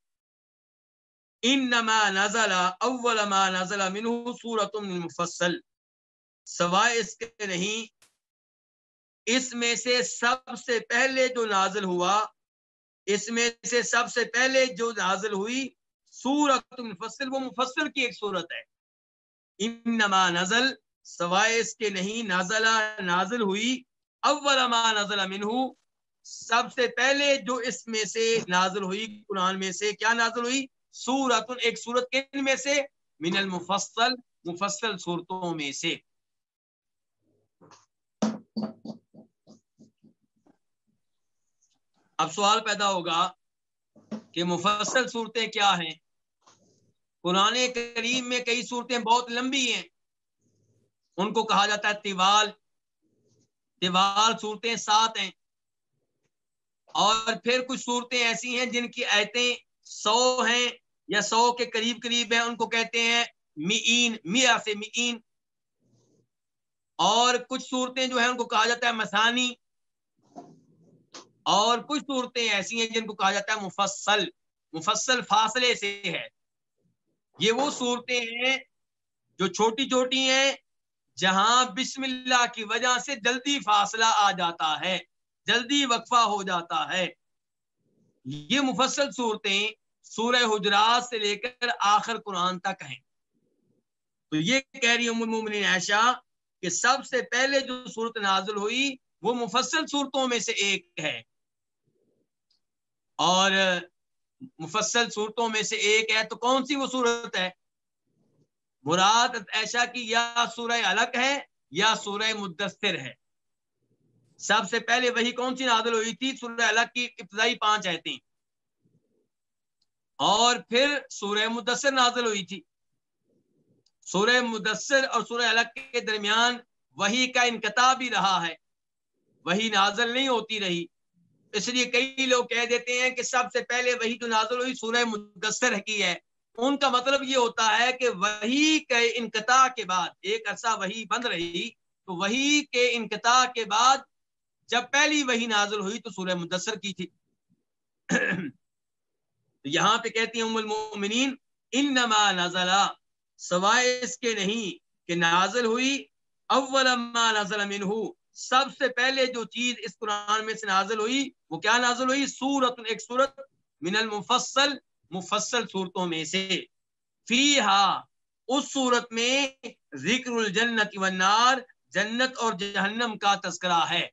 انما نزل اول ما نزل منه سورۃ مفصل سوائے اس کے نہیں اس میں سے سب سے پہلے جو نازل ہوا، اس میں سے سب سے پہلے جو نازل ہوئی سورت مفصل وہ مفصل کی ایک صورت ہے۔ انما نزل، سوائے اس کے نہیں، نازلہ، نازل ہوئی، اول ما نزل منہ۔ سب سے پہلے جو اس میں سے نازل ہوئی، قرآن میں سے کیا نازل ہوئی؟ سورت ایک سورت کن میں سے؟ من المفصل، مفصل صورتوں میں سے۔ اب سوال پیدا ہوگا کہ مفصل صورتیں کیا ہیں؟ قرآن کریم میں کئی صورتیں بہت لمبی ہیں۔ ان کو کہا جاتا ہے تیوال تیوال صورتیں سات ہیں۔ اور پھر کچھ صورتیں ایسی ہیں جن کی ایتیں سو ہیں یا سو کے قریب قریب ہیں۔ ان کو کہتے ہیں مین میاں سے مین اور کچھ صورتیں جو ہیں ان کو کہا جاتا ہے مسانی اور کچھ صورتیں ایسی ہیں جن کو کہا جاتا ہے مفصل مفصل فاصلے سے ہے۔ یہ وہ صورتیں ہیں جو چھوٹی چھوٹی ہیں، جہاں بسم اللہ کی وجہ سے جلدی فاصلہ آ جاتا ہے، جلدی وقفہ ہو جاتا ہے۔ یہ مفصل صورتیں سورہ حجرات سے لے کر آخر قرآن تک ہیں۔ تو یہ کہہ رہی ہوں عائشہ کہ سب سے پہلے جو صورت نازل ہوئی وہ مفصل صورتوں میں سے ایک ہے۔ اور مفصل صورتوں میں سے ایک ہے، تو کون سی وہ صورت ہے؟ مراد ایشا کی یا سورہ الگ ہے یا سورہ مدثر ہے۔ سب سے پہلے وہی کون سی نازل ہوئی تھی؟ سورہ الگ کی ابتدائی پانچ آیتیں۔ اور پھر سورہ مدثر نازل ہوئی تھی۔ سورہ مدثر اور سورہ الگ کے درمیان وہی کا انقطاع بھی رہا ہے۔ وہی نازل نہیں ہوتی رہی۔ اس لیے کئی لوگ کہہ دیتے ہیں کہ سب سے پہلے وہی جو نازل ہوئی، سورہ مدثر کی ہے۔ ان کا مطلب یہ ہوتا ہے کہ وہی کے انقطاع کے بعد، ایک عرصہ وہی بند رہی، تو وہی کے انقطاع کے بعد جب پہلی وہی نازل ہوئی تو سورہ مدثر کی تھی۔ یہاں پہ کہتی ہیں ام المؤمنین، انما نزلہ سوائے اس کے نہیں کہ نازل ہوئی، اول ما نزل منہ سب سے پہلے جو چیز اس قرآن میں سے نازل ہوئی، وہ کیا نازل ہوئی؟ سورت ایک سورت من المفصل، مفصل صورتوں میں سے۔ فی اس صورت میں ذکر الجنت والنار، جنت اور جہنم کا تذکرہ ہے۔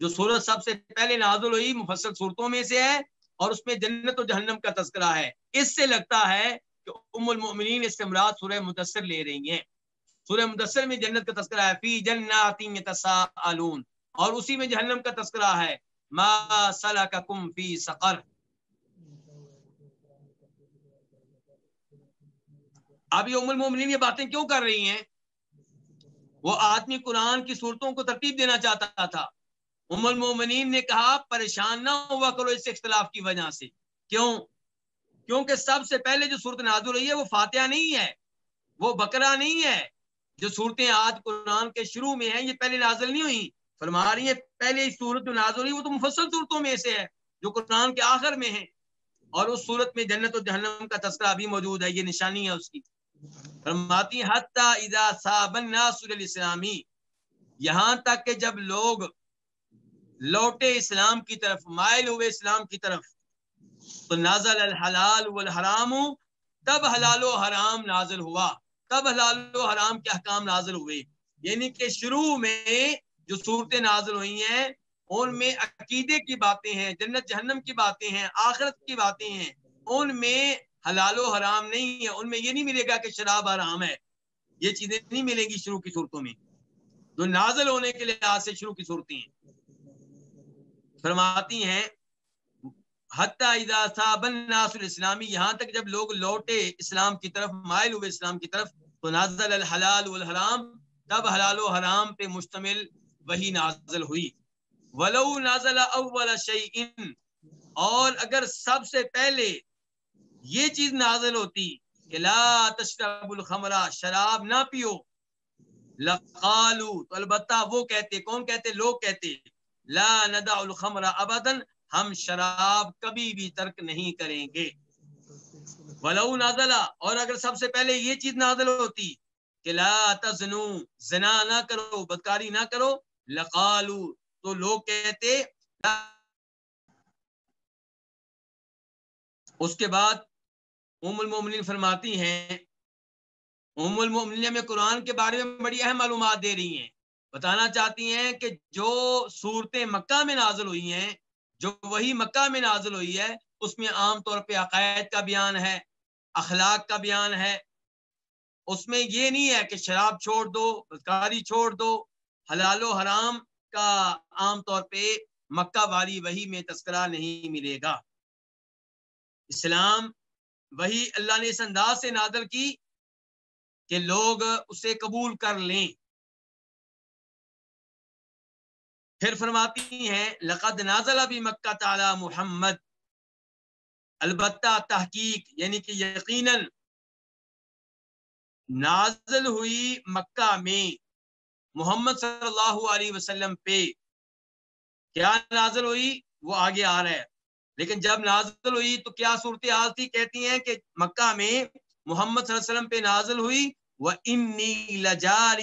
جو صورت سب سے پہلے نازل ہوئی، مفصل صورتوں میں سے ہے، اور اس میں جنت اور جہنم کا تذکرہ ہے۔ اس سے لگتا ہے کہ ام المؤمنین اس سے مراد سورہ مدثر لے رہی ہیں۔ سورہ مدثر میں جنت کا تذکرہ ہے، فی جنات یتساءلون۔ اور اسی میں جہنم کا تذکرہ ہے۔ ما سلککم فی سقر۔ اب یہ ام المومنین یہ باتیں کیوں کر رہی ہیں؟ وہ آدمی قرآن کی صورتوں کو ترتیب دینا چاہتا تھا۔ ام المومنین نے کہا، پریشان نہ ہوا کرو اس اختلاف کی وجہ سے۔ کیوں؟ کیونکہ سب سے پہلے جو صورت نازل رہی ہے، وہ فاتحہ نہیں ہے۔ وہ بکرا نہیں ہے۔ جو صورتیں آج قرآن کے شروع میں ہیں، یہ پہلے نازل نہیں ہوئی فرما رہی ہیں، پہلے صورت جو نازل ہوئی، وہ تو مفصل صورتوں میں سے ہے، جو قرآن کے آخر میں ہیں۔ اور اس صورت میں جنت و جہنم کا تذکرہ بھی موجود ہے، یہ نشانی ہے اس کی۔ فرماتی اذا صاب الناس الاسلامی یہاں تک کہ جب لوگ لوٹے اسلام کی طرف، مائل ہوئے اسلام کی طرف، تو نازل الحلال والحرام، تب حلال و حرام نازل ہوا۔ تب حلال و حرام کے احکام نازل ہوئے؟ یعنی کہ شروع میں جو صورتیں نازل ہوئی ہیں، ان میں عقیدے کی باتیں ہیں، جنت جہنم کی باتیں ہیں، آخرت کی باتیں ہیں، ان میں حلال و حرام نہیں ہے، ان میں یہ نہیں ملے گا کہ شراب حرام ہے۔ یہ چیزیں نہیں ملیں گی شروع کی صورتوں میں۔ جو نازل ہونے کے لحاظ سے شروع کی صورتیں ہیں۔ فرماتی ہیں اسلامی یہاں تک جب لوگ لوٹے اسلام کی طرف، مائل ہوئے اسلام کی طرف، تو نازل الحلال والحرام، تب حلال و حرام پہ مشتمل وہی نازل ہوئی۔ ولو نازل اول شیئن، اور اگر سب سے پہلے یہ چیز نازل ہوتی کہ لا تشرب الخمرہ شراب نہ پیو، لقالو، تو البتہ وہ کہتے، کون کہتے؟ لوگ کہتے، لا ندع الخمرہ ابدن ہم شراب کبھی بھی ترک نہیں کریں گے۔ ولو نازلہ، اور اگر سب سے پہلے یہ چیز نازل ہوتی کہ لا تزنو، زنا نہ کرو، بدکاری نہ کرو، لقالو، تو لوگ کہتے، اس کے بعد ام المومنین فرماتی ہیں، ام المومنین میں قرآن کے بارے میں بڑی اہم معلومات دے رہی ہیں۔ بتانا چاہتی ہیں کہ جو صورتیں مکہ میں نازل ہوئی ہیں جو وہی مکہ میں نازل ہوئی ہے، اس میں عام طور پہ عقائد کا بیان ہے، اخلاق کا بیان ہے۔ اس میں یہ نہیں ہے کہ شراب چھوڑ دو بدکاری چھوڑ دو، حلال و حرام کا عام طور پہ مکہ والی وہی میں تذکرہ نہیں ملے گا۔ اسلام وہی اللہ نے اس انداز سے نادر کی کہ لوگ اسے قبول کر لیں۔ پھر فرماتی ہیں، لقد نازل ابھی مکہ تعالی محمد۔ البتہ تحقیق یعنی کہ یقیناً نازل ہوئی مکہ میں محمد صلی اللہ علیہ وسلم پہ۔ کیا نازل ہوئی؟ وہ آگے آ رہا ہے۔ لیکن جب نازل ہوئی تو کیا صورتحال تھی؟ کہتی ہیں کہ مکہ میں محمد صلی اللہ علیہ وسلم پہ نازل ہوئی۔ وہ انی لجار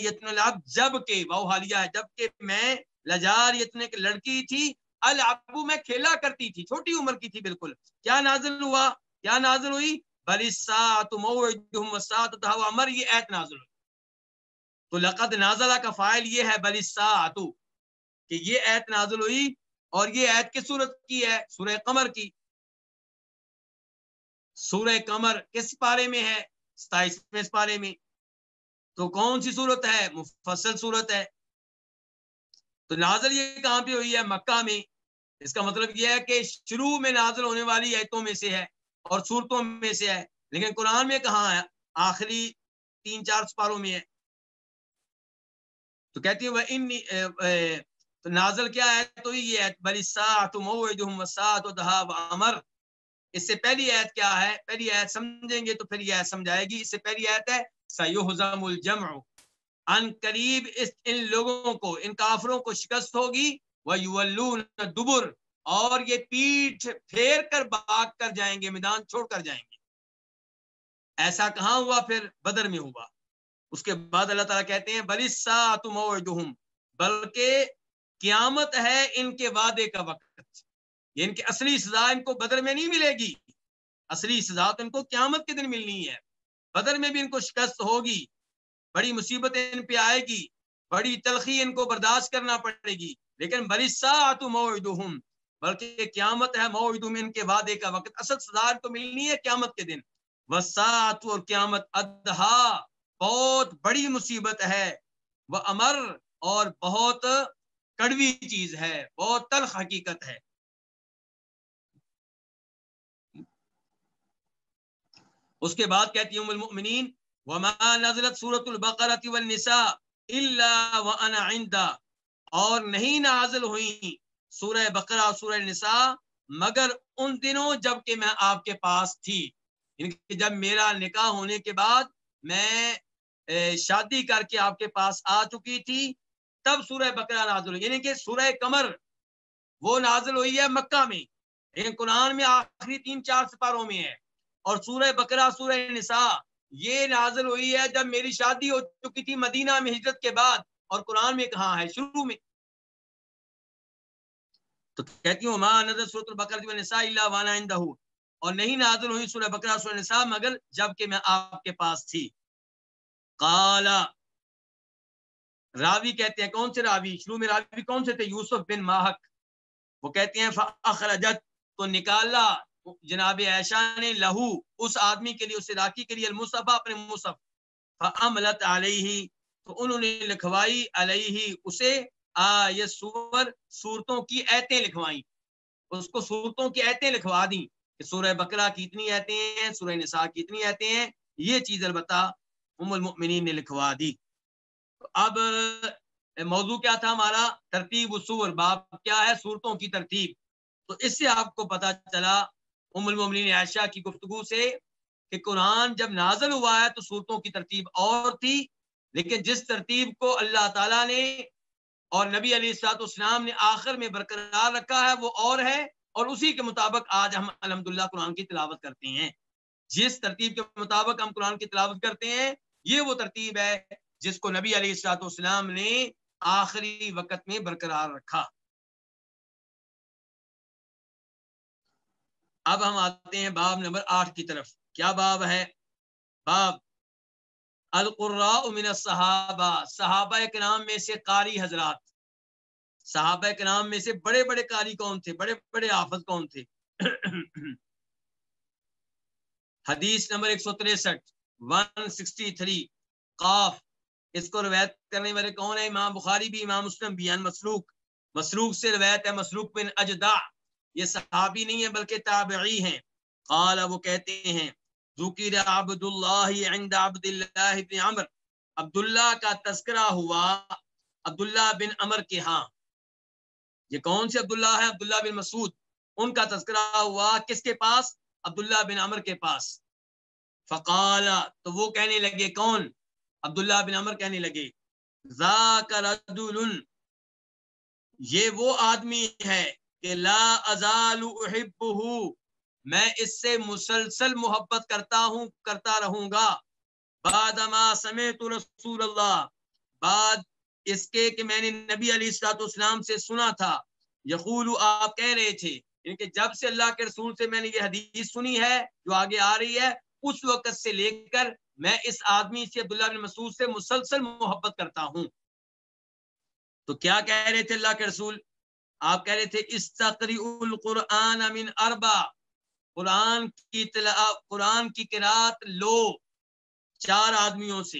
جبکہ وہ حالیہ ہے، جبکہ میں لجار یتن لڑکی تھی الابو میں کھیلا کرتی تھی، چھوٹی عمر کی تھی بالکل۔ کیا نازل ہوا؟ کیا نازل ہوئی؟ امر یہ ایت نازل ہوئی۔ تو لقد نازلہ کا فائل یہ ہے بلساتو کہ یہ ایت نازل ہوئی اور یہ ایت کس صورت کی ہے؟ سورہ قمر کی۔ سورہ قمر کس پارے میں ہے؟ ستائیسویں پارے میں۔ تو کون سی صورت ہے؟ مفصل صورت ہے۔ تو نازل یہ کہاں پہ ہوئی ہے؟ مکہ میں۔ اس کا مطلب یہ ہے کہ شروع میں نازل ہونے والی ایتوں میں سے ہے اور صورتوں میں سے ہے۔ لیکن قرآن میں کہاں ہے؟ آخری تین چار سپاروں میں ہے۔ تو کہتی وہ ان تو نازل کیا ہے؟ تو یہ ہے بلی سات و دہا و امر اس سے پہلی آیت کیا ہے؟ پہلی آیت سمجھیں گے تو پھر یہ آیت سمجھائے گی۔ اس سے پہلی آیت ہے سیحزم الجمع۔ ان قریب اس ان لوگوں کو، ان کافروں کو شکست ہوگی۔ وہ دبر اور یہ پیٹھ پھیر کر باغ کر جائیں گے، میدان چھوڑ کر جائیں گے۔ ایسا کہاں ہوا؟ پھر بدر میں ہوا۔ اس کے بعد اللہ تعالیٰ کہتے ہیں بلسا تم بلکہ قیامت ہے ان کے وعدے کا وقت۔ یہ ان کی اصلی سزا ان کو بدر میں نہیں ملے گی۔ اصلی سزا تو ان کو قیامت کے دن ملنی ہے۔ بدر میں بھی ان کو شکست ہوگی۔ بڑی مصیبت ان پہ آئے گی، بڑی تلخی ان کو برداشت کرنا پڑے گی۔ لیکن بری سات موعدہم بلکہ قیامت ہے موعدہم ان کے وعدے کا وقت۔ اصل سزا کو ملنی ہے قیامت کے دن۔ وسات اور قیامت ادہا بہت بڑی مصیبت ہے۔ وہ امر اور بہت کڑوی چیز ہے، بہت تلخ حقیقت ہے۔ اس کے بعد کہتی ہوں المؤمنین وما نزلت سورت البقرۃ والنساء الا وانا عند اور نہیں نازل ہوئی سورہ بقرہ سورہ نساء مگر ان دنوں جبکہ میں آپ کے پاس تھی۔ یعنی جب میرا نکاح ہونے کے بعد میں شادی کر کے آپ کے پاس آ چکی تھی، تب سورہ بقرہ نازل ہوئی۔ یعنی کہ سورہ کمر وہ نازل ہوئی ہے مکہ میں۔ یعنی لیکن قرآن میں آخری تین چار سپاروں میں ہے۔ اور سورہ بقرہ، سورہ نساء یہ نازل ہوئی ہے جب میری شادی ہو چکی تھی مدینہ میں ہجرت کے بعد اور قرآن میں کہاں ہے شروع میں۔ تو کہتی ہوں ماں نظر سورت البقرہ نساء اللہ وانا اندہ اور نہیں نازل ہوئی سورہ بقرہ سورہ نساء مگر جبکہ میں آپ کے پاس تھی۔ قالا راوی کہتے ہیں، کون سے راوی؟ شروع میں راوی کون سے تھے؟ یوسف بن ماہک۔ وہ کہتے ہیں، فاخرجت تو نکالا۔ جناب عائشہ نے لہو، اس آدمی کے لیے، اس علاقے کے لیے المصفہ اپنے مصف فعملت علیہ تو انہوں نے لکھوائی علیہ اسے آیت سور، صورتوں کی ایتیں لکھوائیں۔ اس کو صورتوں کی ایتیں لکھوا دیں کہ سورہ بکرا کی اتنی ایتیں ہیں، سورہ نساء کی اتنی ایتیں ہیں۔ یہ چیز البتہ ام المؤمنین نے لکھوا دی۔ اب، موضوع کیا تھا ہمارا؟ ترتیب سور باب کیا ہے؟ صورتوں کی ترتیب۔ تو اس سے آپ کو پتا چلا ام المومنین عائشہ کی گفتگو سے کہ قرآن جب نازل ہوا ہے تو صورتوں کی ترتیب اور تھی، لیکن جس ترتیب کو اللہ تعالیٰ نے اور نبی علی السلاط اسلام نے آخر میں برقرار رکھا ہے، وہ اور ہے اور اسی کے مطابق آج ہم الحمد قرآن کی تلاوت کرتے ہیں۔ جس ترتیب کے مطابق ہم قرآن کی تلاوت کرتے ہیں، یہ وہ ترتیب ہے جس کو نبی علیہ السلاط والسلام نے آخری وقت میں برقرار رکھا۔ اب ہم آتے ہیں باب نمبر آٹھ کی طرف۔ کیا باب ہے؟ باب القرا من صحابہ صحابہ کے نام میں سے قاری حضرات۔ صحابہ کے نام میں سے بڑے بڑے قاری کون تھے؟ بڑے بڑے آفت کون تھے؟ حدیث نمبر ایک سو تریسٹھ ون سکسٹی تھری قاف۔ اس کو روایت کرنے والے کون ہیں؟ امام بخاری بھی، امام مسلم بھی یعنی مسلوک مسلوک سے روایت ہے مسلوک بن اجدا یہ صحابی نہیں ہے بلکہ تابعی ہیں۔ قال، وہ کہتے ہیں، ذکر عبد اللہ عند عبد اللہ بن عمر۔ عبداللہ کا تذکرہ ہوا عبداللہ بن عمر کے ہاں۔ یہ کون سے عبداللہ ہے؟ عبداللہ بن مسعود۔ ان کا تذکرہ ہوا کس کے پاس؟ عبداللہ بن عمر کے پاس۔ فقال، تو وہ کہنے لگے، کون؟ عبداللہ بن عمر کہنے لگے، ذاک رجل یہ وہ آدمی ہے کہ لا ازال احبہ میں اس سے مسلسل محبت کرتا ہوں، کرتا رہوں گا۔ بعد ما سمیت رسول اللہ، بعد اس کے کہ میں نے نبی علی السلاط اسلام سے سنا تھا۔ یقول آپ کہہ رہے تھے یعنی کہ جب سے اللہ کے رسول سے میں نے یہ حدیث سنی ہے، جو آگے آ رہی ہے، اس وقت سے لے کر میں اس آدمی سے، عبداللہ بن مسعود سے مسلسل محبت کرتا ہوں۔ تو کیا کہہ رہے تھے اللہ کے رسول؟ آپ کہہ رہے تھے استقری القرآن من اربا قرآن کی قرآن کی قرآت لو چار آدمیوں سے۔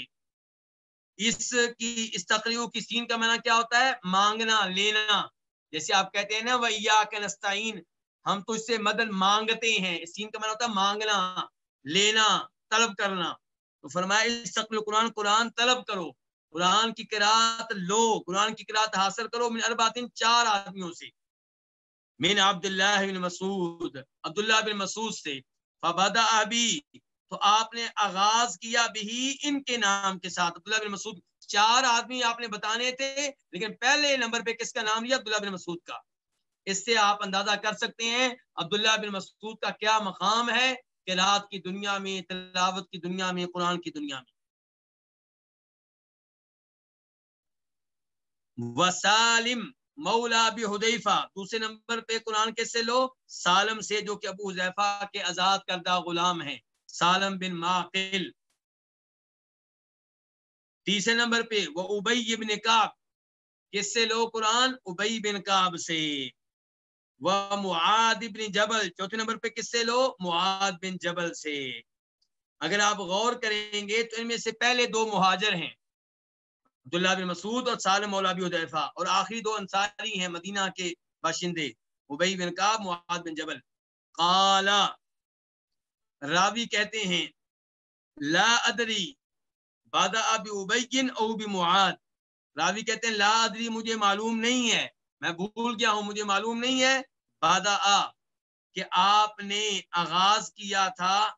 اس کی استقری کی سین کا معنی کیا ہوتا ہے؟ مانگنا، لینا۔ جیسے آپ کہتے ہیں نا ویا کے نستعین ہم تو اس سے مدد مانگتے ہیں۔ اس سین کا معنی ہوتا ہے مانگنا، لینا، طلب کرنا۔ تو فرمایا اس قرآن قرآن طلب کرو۔ قرآن کی قرآت لو، قرآن کی قرآت حاصل کرو من ارباتن چار آدمیوں سے۔ من عبداللہ بن مسعود، عبداللہ بن مسعود سے۔ فبدا ابی تو آپ نے آغاز کیا بھی ان کے نام کے ساتھ۔ عبداللہ بن مسعود، چار آدمی آپ نے بتانے تھے، لیکن پہلے نمبر پہ کس کا نام لیا؟ عبداللہ بن مسعود کا۔ اس سے آپ اندازہ کر سکتے ہیں عبداللہ بن مسعود کا کیا مقام ہے۔ کہ رات کی دنیا میں، تلاوت کی دنیا میں، قرآن کی دنیا میں۔ وسالم، مولا بھی حدیفہ دوسرے نمبر پہ قرآن کیسے لو، سالم سے جو کہ ابو حذیفہ کے آزاد کردہ غلام ہیں، سالم بن ماقل۔ تیسرے نمبر پہ، وہ ابئی بن کاب کس سے لو قرآن؟ ابئی بن کاب سے۔ وہ معاد بن جبل، چوتھے نمبر پہ کس سے لو؟ معاد بن جبل سے۔ اگر آپ غور کریں گے تو ان میں سے پہلے دو مہاجر ہیں۔ عبداللہ بن مسعود اور سالم مولا بھی حدیفہ اور آخری دو انصاری ہیں مدینہ کے باشندے ابئی بن کاب معاد بن جبل۔ قالا راوی کہتے ہیں، لا ادری بادہ اب ابین او معاد راوی کہتے ہیں، لا ادری مجھے معلوم نہیں ہے، میں بھول گیا ہوں، مجھے معلوم نہیں ہے۔ بادہ آ، کہ آپ نے آغاز کیا تھا،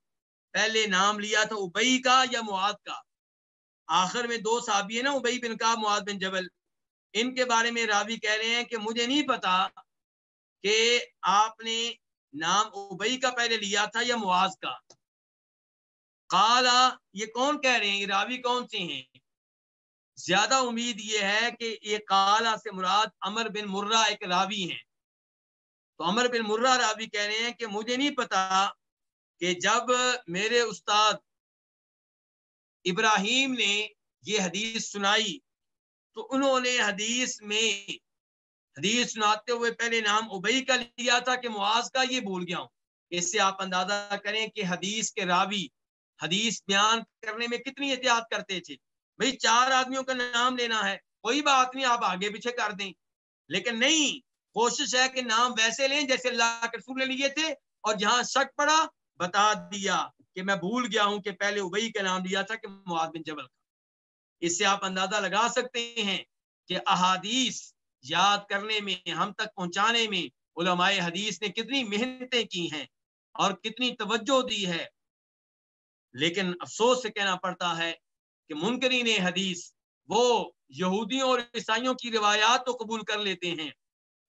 پہلے نام لیا تھا ابئی کا یا معاد کا۔ آخر میں دو صحابی ہیں نا ابئی بن کا معاد بن جبل، ان کے بارے میں راوی کہہ رہے ہیں کہ مجھے نہیں پتا کہ آپ نے نام ابئی کا پہلے لیا تھا یا مواز کا۔ کالا یہ کون کہہ رہے ہیں؟ یہ راوی کون سے ہیں؟ زیادہ امید یہ ہے کہ یہ کالا سے مراد امر بن مرہ ایک راوی ہیں۔ تو امر بن مرہ راوی کہہ رہے ہیں کہ مجھے نہیں پتا کہ جب میرے استاد ابراہیم نے یہ حدیث سنائی۔ تو انہوں نے حدیث میں، حدیث سناتے ہوئے پہلے نام ابئی کا لیا تھا کہ معاذ کا، یہ بھول گیا ہوں۔ اس سے آپ اندازہ کریں کہ حدیث کے راوی، حدیث بیان کرنے میں کتنی احتیاط کرتے تھے۔ بھئی چار آدمیوں کا نام لینا ہے، کوئی بات نہیں، آپ آگے پیچھے کر دیں۔ لیکن نہیں، کوشش ہے کہ نام ویسے لیں جیسے اللہ کے رسول نے لیے تھے اور جہاں شک پڑا، بتا دیا۔ کہ میں بھول گیا ہوں کہ پہلے ابئی کا نام لیا تھا کہ معاذ بن جبل کا۔ اس سے آپ اندازہ لگا سکتے ہیں کہ احادیث یاد کرنے میں، ہم تک پہنچانے میں علماء حدیث نے کتنی محنتیں کی ہیں اور کتنی توجہ دی ہے۔ لیکن افسوس سے کہنا پڑتا ہے کہ منکرین حدیث وہ یہودیوں اور عیسائیوں کی روایات تو قبول کر لیتے ہیں،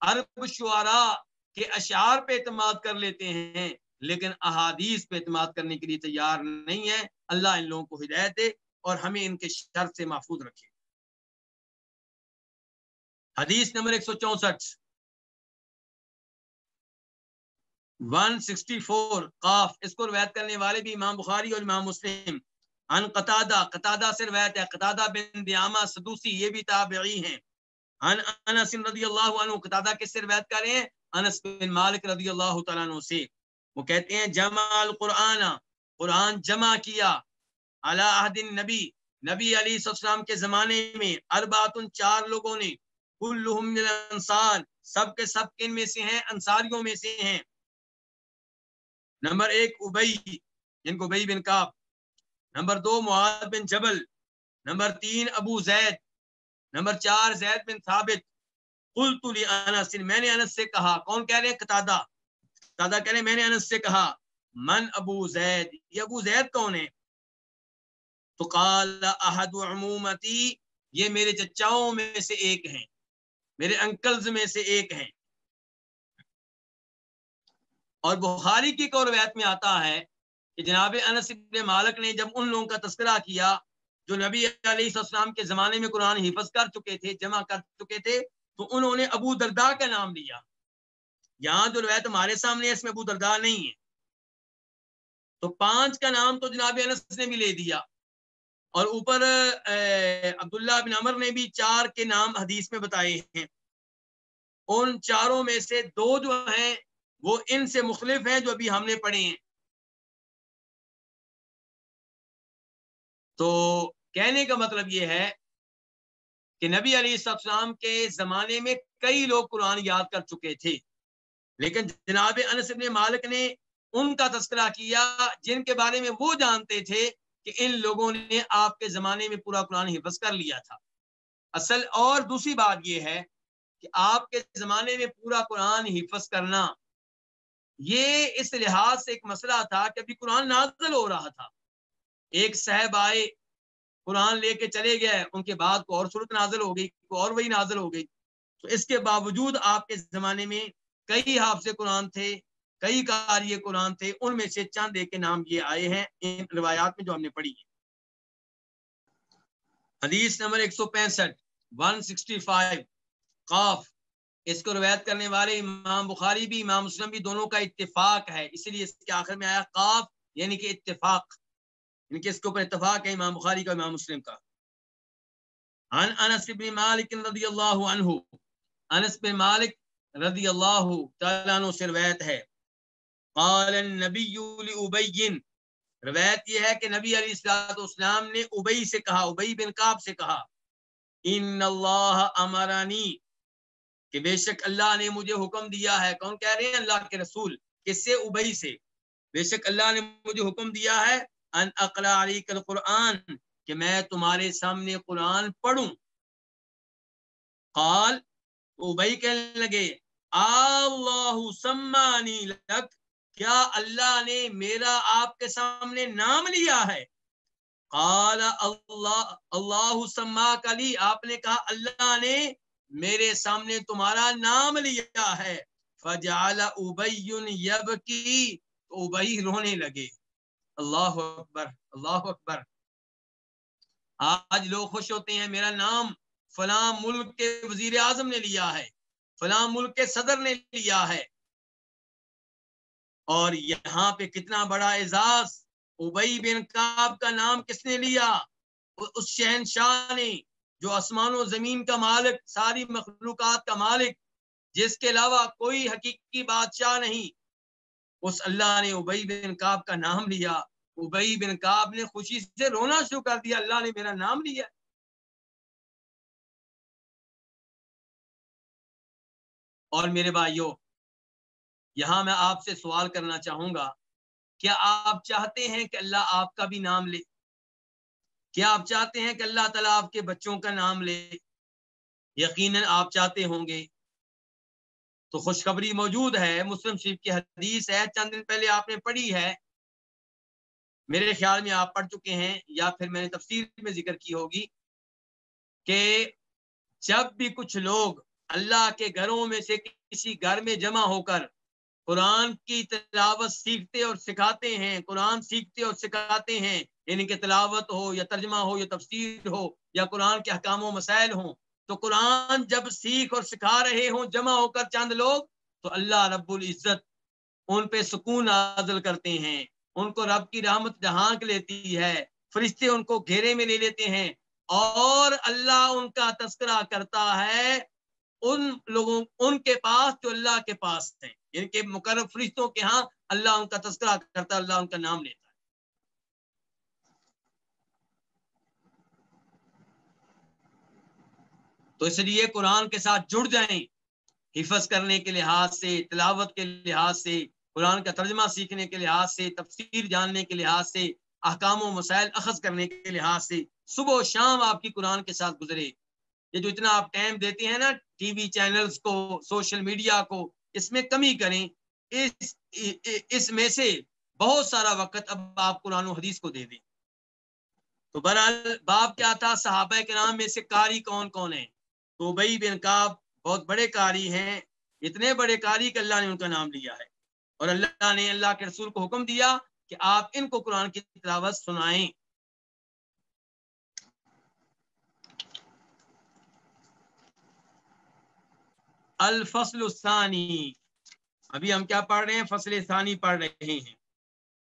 عرب شعراء کے اشعار پہ اعتماد کر لیتے ہیں لیکن احادیث پہ اعتماد کرنے کے لیے تیار نہیں ہے اللہ ان لوگوں کو ہدایت دے اور ہمیں ان کے شر سے محفوظ رکھے۔ حدیث نمبر ایک سو چونسٹھ۔ ون سکسٹی فور قاف، اس کو روایت کرنے والے بھی امام بخاری اور امام مسلم۔ ان قطادہ قطادہ سے روایت ہے، قطادہ بن دیامہ سدوسی، یہ بھی تابعی ہیں۔ ان انس رضی اللہ عنہ، قطادہ کس سے روایت کر رہے ہیں؟ انس بن مالک رضی اللہ تعالیٰ عنہ سے۔ وہ کہتے ہیں، جمع القرآن، قرآن جمع کیا۔ علی عہد النبی، نبی علیہ السلام کے زمانے میں اربات چار لوگوں نے، کلہم من الانصار، سب کے سب کن میں سے ہیں، انصاریوں میں سے ہیں۔ نمبر ایک ابئی جن کو ابئی بن کاپ نمبر دو، معاذ بن جبل۔ نمبر تین، ابو زید۔ نمبر چار، زید بن ثابت۔ قلت انس میں نے انس سے کہا، کون کہہ رہے قطادہ قطادہ کہہ رہے میں نے انس سے کہا، من ابو زید، یہ ابو زید کون ہے؟ تو قال، احد عمومتی، یہ میرے چچاؤں میں سے ایک ہیں، میرے انکلز میں سے ایک ہیں۔ اور بخاری کی ایک اور روایت میں آتا ہے کہ جناب انس ابن مالک نے جب ان لوگوں کا تذکرہ کیا، جو نبی علیہ السلام کے زمانے میں قرآن حفظ کر چکے تھے، جمع کر چکے تھے، تو انہوں نے ابو دردا کا نام لیا۔ یہاں جو روایت ہمارے سامنے ہے، اس میں ابو دردا نہیں ہے۔ تو پانچ کا نام تو جناب انس نے بھی لے دیا۔ اور اوپر عبداللہ بن عمر نے بھی چار کے نام حدیث میں بتائے ہیں۔ ان چاروں میں سے دو جو ہیں، وہ ان سے مختلف ہیں جو ابھی ہم نے پڑھے ہیں۔ تو کہنے کا مطلب یہ ہے کہ نبی علی السلام کے زمانے میں کئی لوگ قرآن یاد کر چکے تھے۔ لیکن جناب انس ابن مالک نے ان کا تذکرہ کیا جن کے بارے میں وہ جانتے تھے کہ ان لوگوں نے آپ کے زمانے میں پورا قرآن حفظ کر لیا تھا۔ اصل اور دوسری بات یہ ہے کہ آپ کے زمانے میں پورا قرآن حفظ کرنا، یہ اس لحاظ سے ایک مسئلہ تھا کہ ابھی قرآن نازل ہو رہا تھا۔ ایک صاحب آئے، قرآن لے کے چلے گئے، ان کے بعد کو اور صورت نازل ہو گئی، کو اور وہی نازل ہو گئی۔ تو اس کے باوجود آپ کے زمانے میں کئی حافظ قرآن تھے، کئی کاری قرآن تھے، ان میں سے چند ایک کے نام یہ آئے ہیں، ان روایات میں جو ہم نے پڑھی ہے حدیث نمبر ایک سو پینسٹھ، ون سکسٹی فائیو، قاف۔ اس کو روایت کرنے والے امام بخاری بھی، امام مسلم بھی دونوں کا اتفاق ہے اسی لیے اس کے آخر میں آیا قاف یعنی کہ اتفاق۔ یعنی کہ اس کے اوپر اتفاق ہے امام بخاری کا، امام مسلم کا۔ عن انس بن مالک رضی اللہ عنہ، انس بن مالک رضی اللہ تعالیٰ عنہ سے روایت ہے۔ قال النبی لعبی روایت یہ ہے کہ نبی علیہ الصلوۃ والسلام نے ابئی سے کہا ابئی بن کعب سے کہا، ان اللہ امرانی کہ بے شک اللہ نے مجھے حکم دیا ہے۔ کون کہہ رہے ہیں؟ اللہ کے رسول۔ کس سے؟ ابئی سے۔ بے شک اللہ نے مجھے حکم دیا ہے، ان اقلا علی کل قرآن کہ میں تمہارے سامنے قرآن پڑھوں۔ قال ابئی کہنے لگے اللہ سمانی لک کیا اللہ نے میرا آپ کے سامنے نام لیا ہے قال اللہ اللہ سما کلی آپ نے کہا اللہ نے میرے سامنے تمہارا نام لیا ہے فجعل ابی یبکی تو ابئی رونے لگے اللہ اکبر اللہ اکبر آج لوگ خوش ہوتے ہیں، میرا نام فلاں ملک کے وزیر اعظم نے لیا ہے۔ فلاں ملک کے صدر نے لیا ہے۔ اور یہاں پہ کتنا بڑا اعزاز، ابئی بن کاب کا نام کس نے لیا؟ اس شہنشاہ نے، جو آسمان و زمین کا مالک، ساری مخلوقات کا مالک، جس کے علاوہ کوئی حقیقی بادشاہ نہیں۔ اس اللہ نے ابئی بن کاب کا نام لیا۔ ابئی بن کاب نے خوشی سے رونا شروع کر دیا۔ اللہ نے میرا نام لیا۔ اور میرے بھائیوں یہاں میں آپ سے سوال کرنا چاہوں گا، کیا آپ چاہتے ہیں کہ اللہ آپ کا بھی نام لے؟ کیا آپ چاہتے ہیں کہ اللہ تعالیٰ آپ کے بچوں کا نام لے؟ یقیناً آپ چاہتے ہوں گے۔ تو خوشخبری موجود ہے، مسلم شریف کی حدیث ہے، چند دن پہلے آپ نے پڑھی ہے۔ میرے خیال میں آپ پڑھ چکے ہیں، یا پھر میں نے تفصیل میں ذکر کی ہوگی کہ جب بھی کچھ لوگ اللہ کے گھروں میں سے کسی گھر میں جمع ہو کر قرآن کی تلاوت سیکھتے اور سکھاتے ہیں، قرآن سیکھتے اور سکھاتے ہیں۔ یعنی کہ تلاوت ہو یا ترجمہ ہو یا تفسیر ہو یا قرآن کے احکام و مسائل ہوں۔ تو قرآن جب سیکھ اور سکھا رہے ہوں، جمع ہو کر چند لوگ، تو اللہ رب العزت ان پہ سکون نازل کرتے ہیں۔ ان کو رب کی رحمت ڈھانک لیتی ہے، فرشتے ان کو گھیرے میں لے لیتے ہیں۔ اور اللہ ان کا تذکرہ کرتا ہے ان لوگوں، ان کے پاس جو اللہ کے پاس ہیں یعنی کہ مقرر فرشتوں کے ہاں اللہ ان کا تذکرہ کرتا ہے، اللہ ان کا نام لیتا ہے۔ تو اس لیے قرآن کے ساتھ جڑ جائیں، حفظ کرنے کے لحاظ سے، تلاوت کے لحاظ سے، قرآن کا ترجمہ سیکھنے کے لحاظ سے، تفسیر جاننے کے لحاظ سے، احکام و مسائل اخذ کرنے کے لحاظ سے، صبح و شام آپ کی قرآن کے ساتھ گزرے۔ یہ جو اتنا آپ ٹائم دیتے ہیں نا ٹی وی چینلز کو، سوشل میڈیا کو اس میں کمی کریں۔ اس اس میں سے بہت سارا وقت اب آپ قرآن و حدیث کو دے دیں۔ تو برحال باپ کیا تھا؟ صحابہ کے نام میں سے کاری کون کون ہے تو بئی بن کاب بہت بڑے کاری ہیں۔ اتنے بڑے کاری کہ اللہ نے ان کا نام لیا ہے۔ اور اللہ نے، اللہ کے رسول کو حکم دیا کہ آپ ان کو قرآن کی تلاوت سنائیں۔ الفصل الثانی۔ ابھی ہم کیا پڑھ رہے ہیں؟ فصل ثانی پڑھ رہے ہیں۔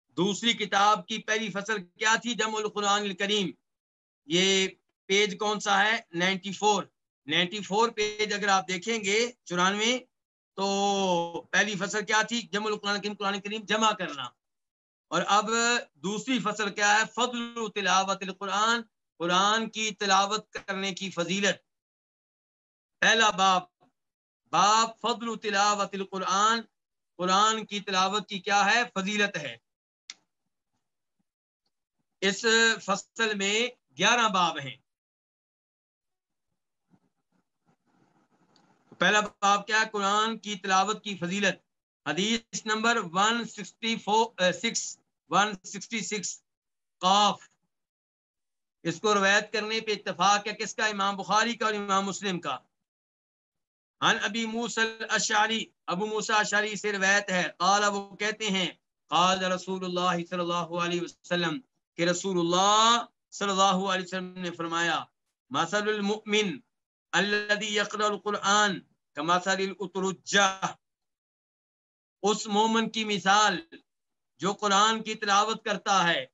دوسری کتاب کی پہلی فصل کیا تھی؟ جم القرآن الکریم۔ یہ پیج کون سا ہے؟ Ninety four. Ninety four page اگر آپ دیکھیں گے، چورانوے، تو پہلی فصل کیا تھی؟ جم القرآن کریم قرآن کریم جمع کرنا۔ اور اب دوسری فصل کیا ہے؟ فضل تلاوت القرآن۔ قرآن کی تلاوت کرنے کی فضیلت۔ پہلا باپ باپ فضل تلاوت القرآن۔ قرآن کی تلاوت کی کیا ہے؟ فضیلت ہے۔ اس فصل میں گیارہ باب ہیں۔ پہلا باب کیا ہے؟ قرآن کی تلاوت کی فضیلت۔ حدیث نمبر 164 166 قاف۔ اس کو روایت کرنے پہ اتفاق ہے کس کا؟ امام بخاری کا اور امام مسلم کا۔ عن ابی موسیٰ الاشعری، ابو موسیٰ اشعری سے روایت ہے، قال، وہ کہتے ہیں، قال رسول اللہ صلی اللہ علیہ وسلم کہ رسول اللہ صلی اللہ علیہ وسلم نے فرمایا، مثل المؤمن الذي يقرأ القرآن اس مومن کی مثال جو قرآن کی تلاوت کرتا ہے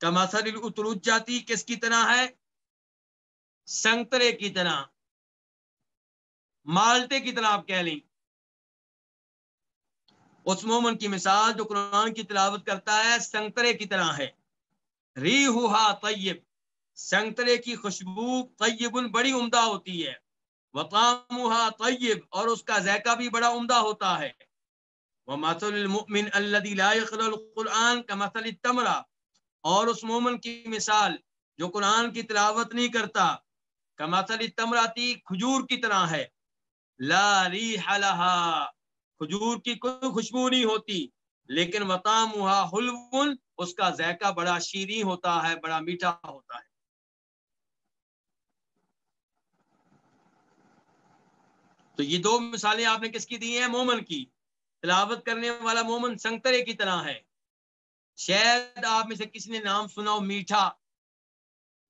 کماسر الاترجاتی کس کی طرح ہے؟ سنگترے کی طرح۔ مالٹے کی طرح آپ کہہ لیں۔ اس مومن کی مثال جو قرآن کی تلاوت کرتا ہے، سنگترے کی طرح ہے۔ ری طیب، سنگترے کی خوشبو طیب بڑی عمدہ ہوتی ہے۔ وقامها طیب، اور اس کا ذائقہ بھی بڑا عمدہ ہوتا ہے۔ ومثل المؤمن الذي لا يقرأ القرآن كمثل التمرة اور اس مومن کی مثال جو قرآن کی تلاوت نہیں کرتا، کمثل التمرة کھجور کی طرح ہے۔ لا ریح لها کھجور کی کوئی خوشبو نہیں ہوتی، لیکن وطامها حلو، اس کا ذائقہ بڑا شیریں ہوتا ہے، بڑا میٹھا ہوتا ہے۔ تو یہ دو مثالیں آپ نے کس کی دی ہیں؟ مومن کی۔ تلاوت کرنے والا مومن سنگترے کی طرح ہے۔ شاید آپ میں سے کسی نے نام سنا ہو، میٹھا۔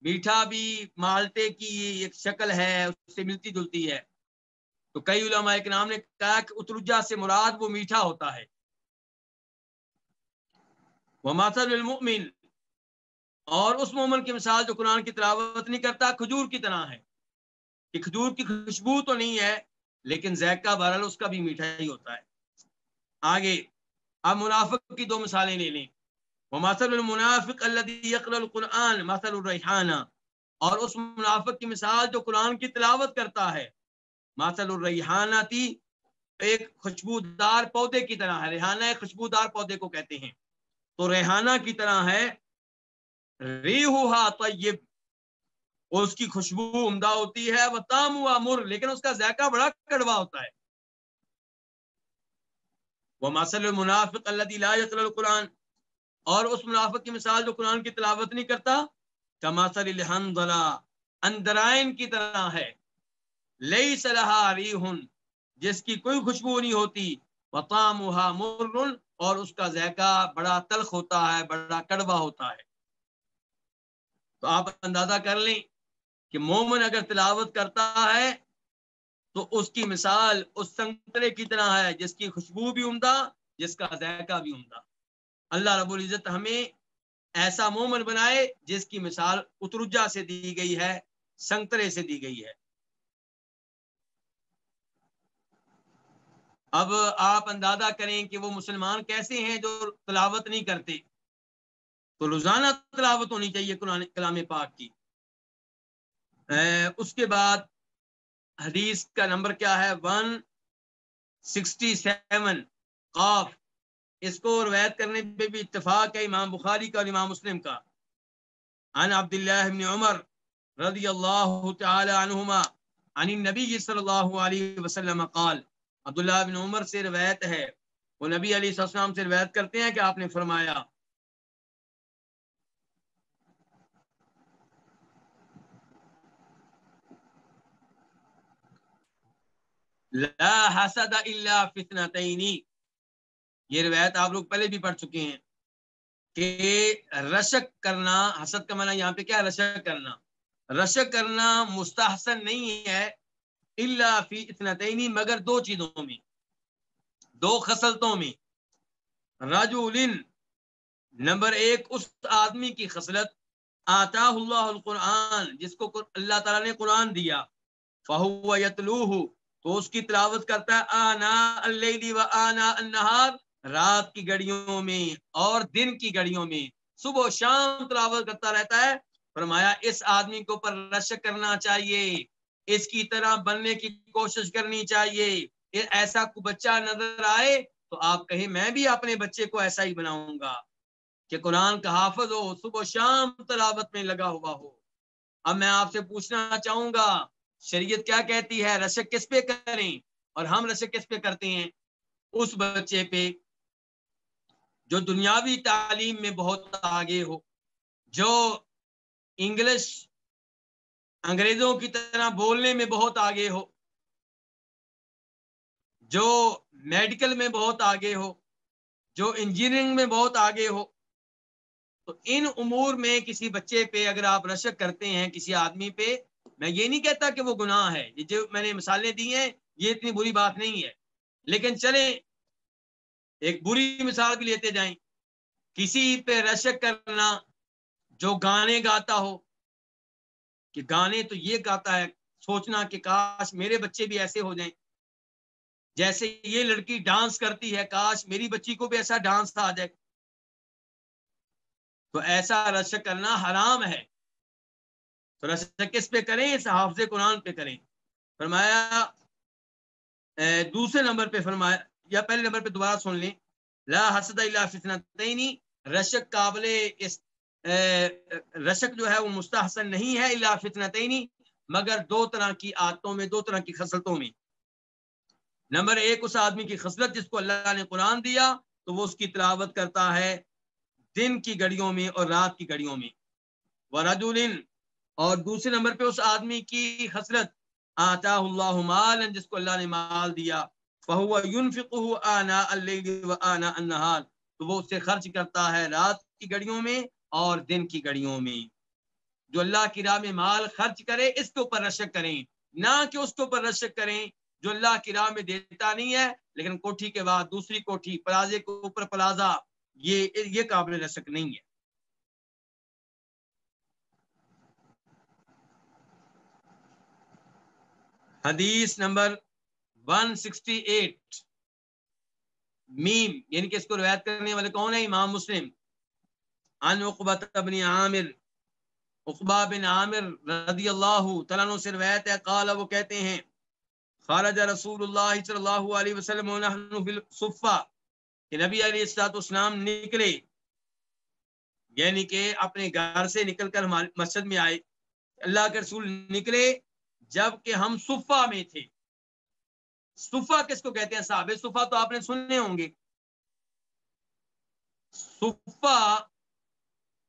میٹھا بھی مالٹے کی ایک شکل ہے، اس سے ملتی جلتی ہے۔ تو کئی علماء کے نام نے کہا کہ اترجا سے مراد وہ میٹھا ہوتا ہے۔ وہ المؤمن، اور اس مومن کی مثال جو قرآن کی تلاوت نہیں کرتا، کھجور کی طرح ہے۔ کہ کھجور کی خوشبو تو نہیں ہے، لیکن ذائقہ بہرحال اس کا بھی میٹھا ہی ہوتا ہے۔ آگے، اب منافق کی دو مثالیں لے لیں۔ وہ المنافق اللہ القرآن ماسل الرحانہ اور اس منافق کی مثال جو قرآن کی تلاوت کرتا ہے۔ ماسل الرحانہ تھی ایک خوشبودار پودے کی طرح ہے۔ ریحانہ ایک خوشبودار پودے کو کہتے ہیں۔ تو ریحانہ کی طرح ہے۔ ریحوہا طیب۔ اس کی خوشبو عمدہ ہوتی ہے۔ وہ تام ہوا مر۔ لیکن اس کا ذائقہ بڑا کڑوا ہوتا ہے۔ وہ مسل منافق اللہ القرآن۔ اور اس منافق کی مثال جو قرآن کی تلاوت نہیں کرتا کماسل اندرائن کی طرح ہے۔ لئی صلاح ریحن جس کی کوئی خوشبو نہیں ہوتی وطام مر اور اس کا ذائقہ بڑا تلخ ہوتا ہے، بڑا کڑوا ہوتا ہے۔ تو آپ اندازہ کر لیں کہ مومن اگر تلاوت کرتا ہے، تو اس کی مثال اس سنگترے کی طرح ہے، جس کی خوشبو بھی عمدہ، جس کا ذائقہ بھی عمدہ۔ اللہ رب العزت ہمیں ایسا مومن بنائے، جس کی مثال اترجا سے دی گئی ہے، سنگترے سے دی گئی ہے۔ اب آپ اندازہ کریں کہ وہ مسلمان کیسے ہیں جو تلاوت نہیں کرتے۔ تو روزانہ تلاوت ہونی چاہیے قرآن، کلام پاک کی۔ اس کے بعد حدیث کا نمبر کیا ہے؟ One sixty seven. قاف۔ اس کو روایت کرنے پہ بھی اتفاق ہے امام بخاری کا اور امام مسلم کا۔ عن عبداللہ بن عمر رضی اللہ تعالی عنہما، عن النبی صلی اللہ علیہ وسلم قال عبداللہ بن عمر سے روایت ہے وہ نبی علیہ السلام سے روایت کرتے ہیں کہ آپ نے فرمایا لا حسد الا فتنتین یہ روایت آپ لوگ پہلے بھی پڑھ چکے ہیں کہ رشک کرنا، حسد کا معنی یہاں پہ کیا رشک کرنا۔ رشک کرنا مستحسن نہیں ہے اللہ فی اتنتین مگر دو چیزوں میں، دو خصلتوں میں۔ رجل نمبر ایک، اس آدمی کی خصلت۔ آتا اللہ القرآن، جس کو اللہ تعالیٰ نے قرآن دیا۔ فہو یتلوہ، تو اس کی تلاوت کرتا ہے۔ آنا اللیلی و آنا النہار، رات کی گڑیوں میں اور دن کی گڑیوں میں۔ صبح و شام تلاوت کرتا رہتا ہے۔ فرمایا، اس آدمی کو پر رشک کرنا چاہیے۔ اس کی طرح بننے کی کوشش کرنی چاہیے۔ ایسا کو بچہ نظر آئے تو آپ کہیں میں بھی اپنے بچے کو ایسا ہی بناؤں گا کہ قرآن کا حافظ ہو، صبح شام تلاوت میں لگا ہوا ہو۔ اب میں آپ سے پوچھنا چاہوں گا، شریعت کیا کہتی ہے؟ رشک کس پہ کریں؟ اور ہم رشک کس پہ کرتے ہیں؟ اس بچے پہ جو دنیاوی تعلیم میں بہت آگے ہو، جو انگلش انگریزوں کی طرح بولنے میں بہت آگے ہو۔ جو میڈیکل میں بہت آگے ہو، جو انجینئرنگ میں بہت آگے ہو، تو ان امور میں کسی بچے پہ اگر آپ رشک کرتے ہیں، کسی آدمی پہ، میں یہ نہیں کہتا کہ وہ گناہ ہے۔ یہ جو میں نے مثالیں دی ہیں، یہ اتنی بری بات نہیں ہے۔ لیکن چلیں، ایک بری مثال بھی لیتے جائیں۔ کسی پہ رشک کرنا جو گانے گاتا ہو کہ گانے تو یہ گاتا ہے، سوچنا کہ کاش میرے بچے بھی ایسے ہو جائیں۔ جیسے یہ لڑکی ڈانس کرتی ہے، کاش میری بچی کو بھی ایسا ڈانس آ جائے۔ تو ایسا رشک کرنا حرام ہے۔ تو رشک کس پہ کریں؟ اس حافظ قرآن پہ کریں۔ فرمایا دوسرے نمبر پہ فرمایا، یا پہلے نمبر پہ دوبارہ سن لیں۔ لا حسد اللہ فتنتینی رشک قابل اس رشک جو ہے وہ مستحسن نہیں ہے اللہ فتنتینی مگر دو طرح کی آتوں میں، دو طرح کی خصلتوں میں۔ نمبر ایک، اس آدمی کی خصلت جس کو اللہ نے قرآن دیا، تو وہ اس کی تلاوت کرتا ہے دن کی گڑیوں میں اور رات کی گڑیوں میں۔ ورجل اور دوسرے نمبر پہ اس آدمی کی خصلت آتا اللہ مال جس کو اللہ نے مال دیا۔ فہو آنا آنا النہار۔ تو وہ اسے خرچ کرتا ہے رات کی گڑیوں میں اور دن کی گڑیوں میں۔ جو اللہ کی راہ میں مال خرچ کرے، اس کے اوپر رشک کریں۔ نہ کہ اس کے اوپر رشک کریں، جو اللہ کی راہ میں دیتا نہیں ہے، لیکن کوٹھی کے بعد دوسری کوٹھی، پلازے کے اوپر پلازا، یہ یہ قابل رشک نہیں ہے۔ حدیث نمبر 168 میم یعنی کہ اس کو روایت کرنے والے کون ہیں؟ امام مسلم۔ عن عقبت بن عامر عقبہ بن عامر رضی اللہ تعالیٰ سے روایت ہے، قال وہ کہتے ہیں خارج رسول اللہ صلی اللہ علیہ وسلم ونحن فی الصفہ، کہ نبی علیہ السلاۃ اسلام نکلے یعنی کہ اپنے گھر سے نکل کر مسجد میں آئے، اللہ کے رسول نکلے، جبکہ ہم صفہ میں تھے۔ صفہ کس کو کہتے ہیں صحابہ صفہ تو آپ نے سننے ہوں گے۔ صفہ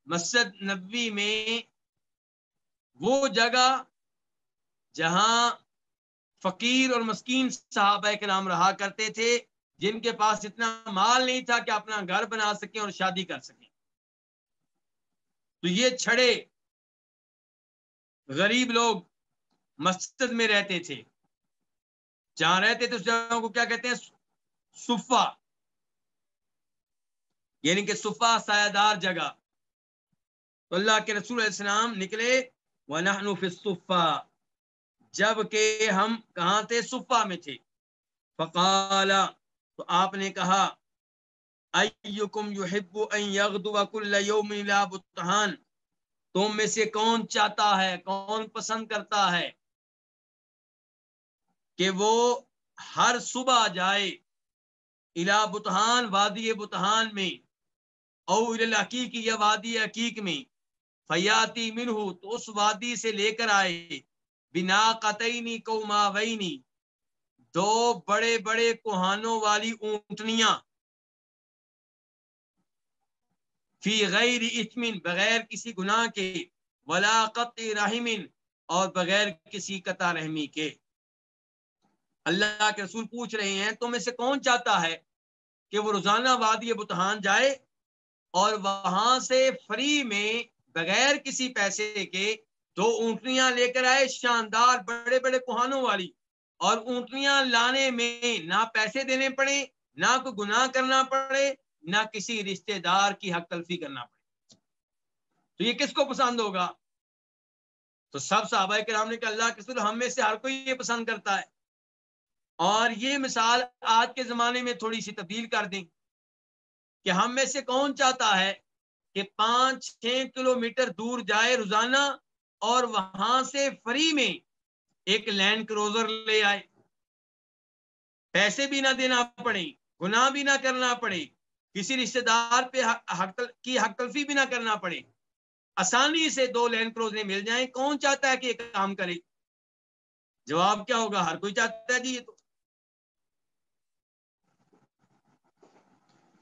مسجد نبی میں وہ جگہ جہاں فقیر اور مسکین صحابہ کے نام رہا کرتے تھے، جن کے پاس اتنا مال نہیں تھا کہ اپنا گھر بنا سکیں اور شادی کر سکیں۔ تو یہ چھڑے غریب لوگ مسجد میں رہتے تھے۔ جہاں رہتے تھے، اس جگہ کو کیا کہتے ہیں؟ صفا۔ یعنی کہ صفا سایہ دار جگہ۔ تو اللہ کے رسول علیہ السلام نکلے وہ فی الصفا، جبکہ ہم کہاں تھے؟ صفا میں تھے۔ فقال، تو آپ نے کہا ایکم یحب ان یغدو کل یوم الى بطحان؟ تم میں سے کون چاہتا ہے، کون پسند کرتا ہے کہ وہ ہر صبح جائے الا بتحان وادی بتحان میں، او الحقیق یا وادی حقیق میں؟ فیاتی منہ تو اس وادی سے لے کر آئے بنا قطعینی کو ماوینی دو بڑے بڑے کوہانوں والی اونٹنیاں، فی غیر اطمین بغیر کسی گناہ کے، ولا قطع رحمن اور بغیر کسی قطع رحمی کے۔ اللہ کے رسول پوچھ رہے ہیں تو میں سے کون چاہتا ہے کہ وہ روزانہ وادی بتحان جائے اور وہاں سے فری میں بغیر کسی پیسے کے دو اونٹنیاں لے کر آئے شاندار بڑے بڑے کوہانوں والی۔ اور اونٹنیاں لانے میں نہ پیسے دینے پڑے، نہ کوئی گناہ کرنا پڑے، نہ کسی رشتہ دار کی حق تلفی کرنا پڑے۔ تو یہ کس کو پسند ہوگا؟ تو سب صحابہ کرام نے کہ اللہ کے ہم میں سے ہر کوئی یہ پسند کرتا ہے۔ اور یہ مثال آج کے زمانے میں تھوڑی سی تبدیل کر دیں کہ ہم میں سے کون چاہتا ہے کہ پانچ چھ کلو میٹر دور جائے روزانہ اور وہاں سے فری میں ایک لینڈ کروزر لے آئے۔ پیسے بھی نہ دینا پڑے، گناہ بھی نہ کرنا پڑے، کسی رشتے دار پہ حق کی حق تلفی بھی نہ کرنا پڑے۔ آسانی سے دو لینڈ کروز مل جائیں۔ کون چاہتا ہے کہ یہ کام کرے؟ جواب کیا ہوگا؟ ہر کوئی چاہتا ہے جی یہ تو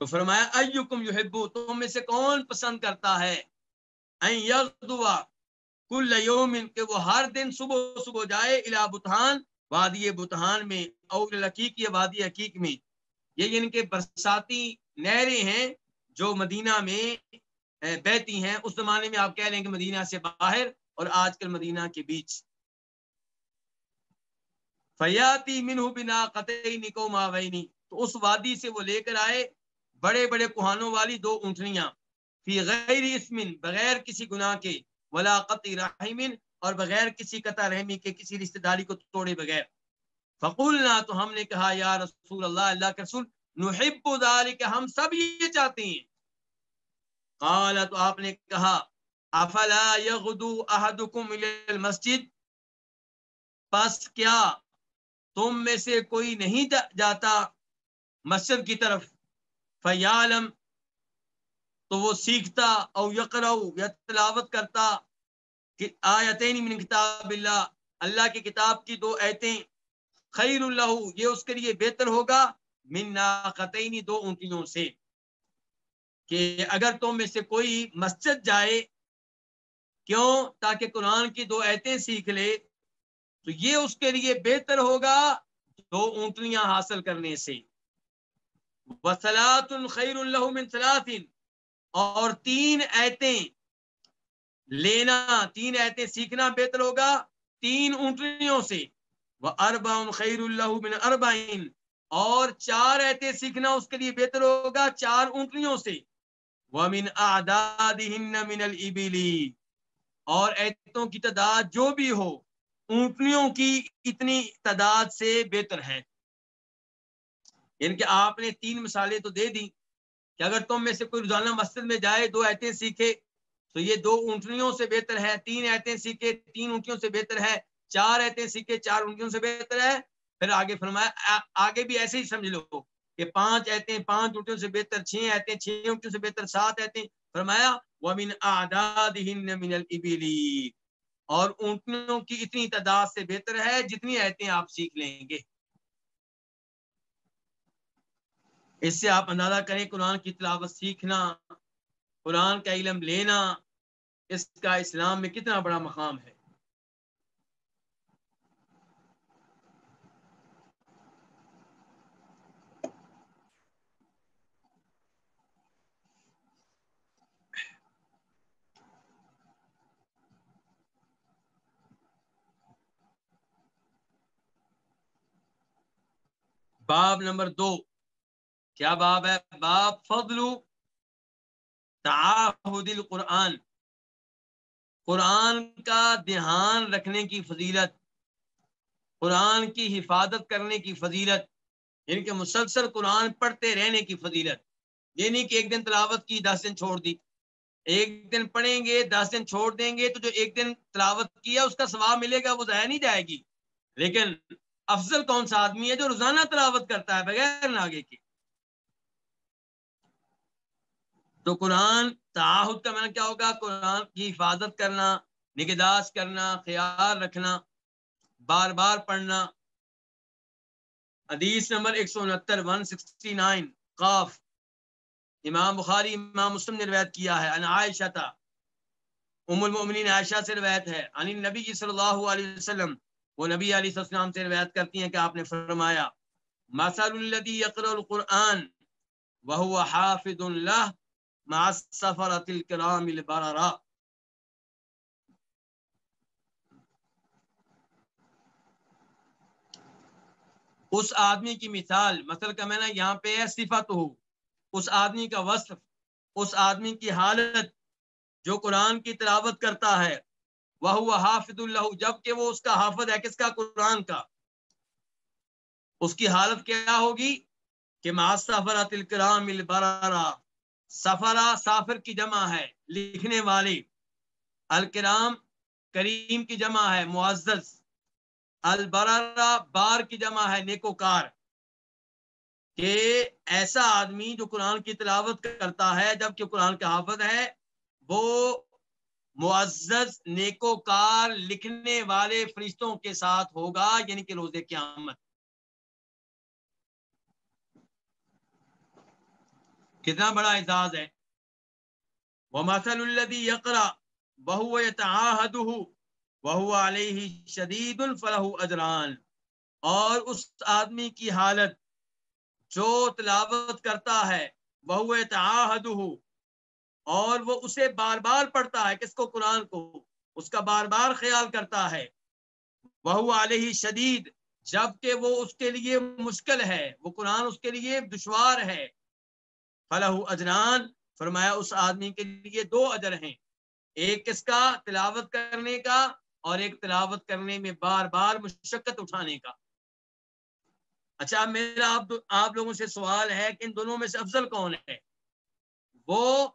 تو فرمایا ایکم یحبو، تم میں سے کون پسند کرتا ہے؟ این یغدوا، کل یوم کہ وہ ہر دن صبح صبح جائے الى بطحان، وادی بطحان میں، او الحقیق یا وادی حقیق میں۔ یہ یعنی ان کے برساتی نہریں ہیں جو مدینہ میں بہتی ہیں۔ اس زمانے میں آپ کہہ لیں کہ مدینہ سے باہر اور آج کل مدینہ کے بیچ۔ فیاتی منہ بنا قطعی نکو ماوینی تو اس وادی سے وہ لے کر آئے بڑے بڑے کوہانوں والی دو اونٹنیاں، فی غیر اسمن، بغیر کسی گناہ کے، ولا قطع رحمن اور بغیر کسی قطع رحمی کے، کسی رشتہ داری کو توڑے بغیر۔ فقولنا تو ہم نے کہا، یا رسول اللہ اللہ کے رسول، نحب ذالک ہم سب یہ چاہتے ہیں۔ قال، تو آپ نے کہا، افلا یغدو احدکم الى المسجد؟ پس کیا تم میں سے کوئی نہیں جاتا مسجد کی طرف؟ فیالم تو وہ سیکھتا او یقرأ، یا تلاوت کرتا کہ آیتین من کتاب اللہ اللہ کی کتاب کی دو ایتیں خیر اللہ یہ اس کے لیے بہتر ہوگا، من ناقتینی دو اونٹیوں سے۔ کہ اگر تم میں سے کوئی مسجد جائے، کیوں؟ تاکہ قرآن کی دو ایتیں سیکھ لے۔ تو یہ اس کے لیے بہتر ہوگا دو اونٹنیاں حاصل کرنے سے۔ وسلاۃ خیر اللہ من سلاطن اور تین ایتیں لینا، تین ایتیں سیکھنا بہتر ہوگا تین اونٹنیوں سے۔ وہ اربا خیر اللہ من اربعین اور چار ایتے سیکھنا اس کے لیے بہتر ہوگا چار اونٹنیوں سے۔ وَمِنْ أَعْدَادِهِنَّ مِنَ الْإِبِلِ۔ اور ایتوں کی تعداد جو بھی ہو، اونٹنیوں کی اتنی تعداد سے بہتر ہے۔ یعنی کہ آپ نے تین مثالیں تو دے دی کہ اگر تم میں سے کوئی روزانہ مسجد میں جائے، دو ایتیں سیکھے، تو یہ دو اونٹنیوں سے بہتر ہے، تین ایتیں سیکھے، تین اونٹیوں سے بہتر ہے، چار ایتیں سیکھے، چار اونٹیوں سے بہتر ہے۔ پھر آگے فرمایا آگے بھی ایسے ہی سمجھ لو کہ پانچ ایتے پانچ اونٹوں سے بہتر، چھ ایتے چھ اونٹوں سے بہتر، سات ایتے فرمایا، وَمِنْ أَعْدَادِهِنَّ مِنَ الْإِبِلِ۔ اور اونٹنوں کی اتنی تعداد سے بہتر ہے جتنی ایتے آپ سیکھ لیں گے۔ اس سے آپ اندازہ کریں قرآن کی تلاوت سیکھنا، قرآن کا علم لینا، اس کا اسلام میں کتنا بڑا مقام ہے۔ باب نمبر دو۔ کیا باب ہے؟ باب فضل تعاہد القرآن۔ قرآن کا دھیان رکھنے کی فضیلت، قرآن کی حفاظت کرنے کی فضیلت یعنی کہ مسلسل قرآن پڑھتے رہنے کی فضیلت۔ یہ نہیں کہ ایک دن تلاوت کی دس دن چھوڑ دی۔ ایک دن پڑھیں گے، دس دن چھوڑ دیں گے تو جو ایک دن تلاوت کیا اس کا ثواب ملے گا، وہ ضائع نہیں جائے گی۔ لیکن افضل کون سا آدمی ہے جو روزانہ تلاوت کرتا ہے بغیر ناگے کے؟ تو قرآن تعاہد کا معنی کیا ہوگا؟ قرآن کی حفاظت کرنا، نگہداشت کرنا، خیال رکھنا، بار بار پڑھنا۔ حدیث نمبر ایک سو انہتر ون سکسٹی نائن قاف۔ امام بخاری، امام مسلم نے روایت کیا ہے۔ ان عائشہ تا ام المؤمنین عائشہ سے روایت ہے۔ ان نبی صلی اللہ علیہ وسلم، وہ نبی علیہ السلام سے روایت کرتی ہیں کہ آپ نے فرمایا، مثل الذي يقرأ القرآن وهو حافظ له مع السفرة الكرام البررة اس آدمی کی مثال، مثل کا میں نے یہاں پہ ہے صفت ہو، اس آدمی کا وصف، اس آدمی کی حالت جو قرآن کی تلاوت کرتا ہے وہ حافظ اللہ، جبکہ وہ اس کا حافظ ہے، کس کا؟ قرآن کا۔ اس کی حالت کیا ہوگی؟ کہ سفرات الکرام البرارا سفرا سافر کی جمع ہے، لکھنے والے الکرام کریم کی جمع ہے، معزز۔ البرارا بار کی جمع ہے، نیکوکار۔ کہ ایسا آدمی جو قرآن کی تلاوت کرتا ہے جبکہ قرآن کا حافظ ہے، وہ معزز، نیکوکار، لکھنے والے فرشتوں کے ساتھ ہوگا یعنی کہ روز قیامت۔ کتنا بڑا اعزاز ہے۔ وہ مسل الدی یقرا بہو تعاہد وہ علیہ شدید اجران اور اس آدمی کی حالت جو تلاوت کرتا ہے وہ تعاہد اور وہ اسے بار بار پڑھتا ہے، کس کو؟ قرآن کو۔ اس کا بار بار خیال کرتا ہے۔ وہ علیہ شدید جبکہ وہ اس کے لیے مشکل ہے، وہ قرآن اس کے لیے دشوار ہے۔ فلاح اجران فرمایا اس آدمی کے لیے دو اجر ہیں۔ ایک کس کا؟ تلاوت کرنے کا اور ایک تلاوت کرنے میں بار بار مشقت اٹھانے کا۔ اچھا میرا آپ آپ لوگوں سے سوال ہے کہ ان دونوں میں سے افضل کون ہے؟ وہ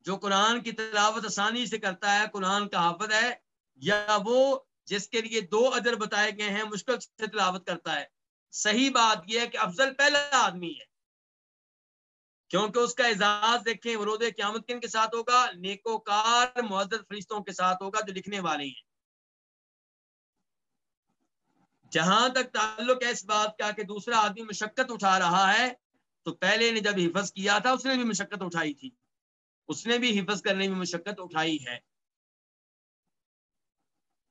جو قرآن کی تلاوت آسانی سے کرتا ہے، قرآن کا حافظ ہے، یا وہ جس کے لیے دو ادر بتائے گئے ہیں، مشکل سے تلاوت کرتا ہے۔ صحیح بات یہ ہے کہ افضل پہلا آدمی ہے۔ کیونکہ اس کا اعزاز دیکھیں، ورود قیامت کن کے ساتھ ہوگا؟ نیکوکار معذر فرشتوں کے ساتھ ہوگا جو لکھنے والے ہیں۔ جہاں تک تعلق ہے اس بات کا کہ دوسرا آدمی مشقت اٹھا رہا ہے، تو پہلے نے جب حفظ کیا تھا، اس نے بھی مشقت اٹھائی تھی۔ اس نے بھی حفظ کرنے میں مشقت اٹھائی ہے۔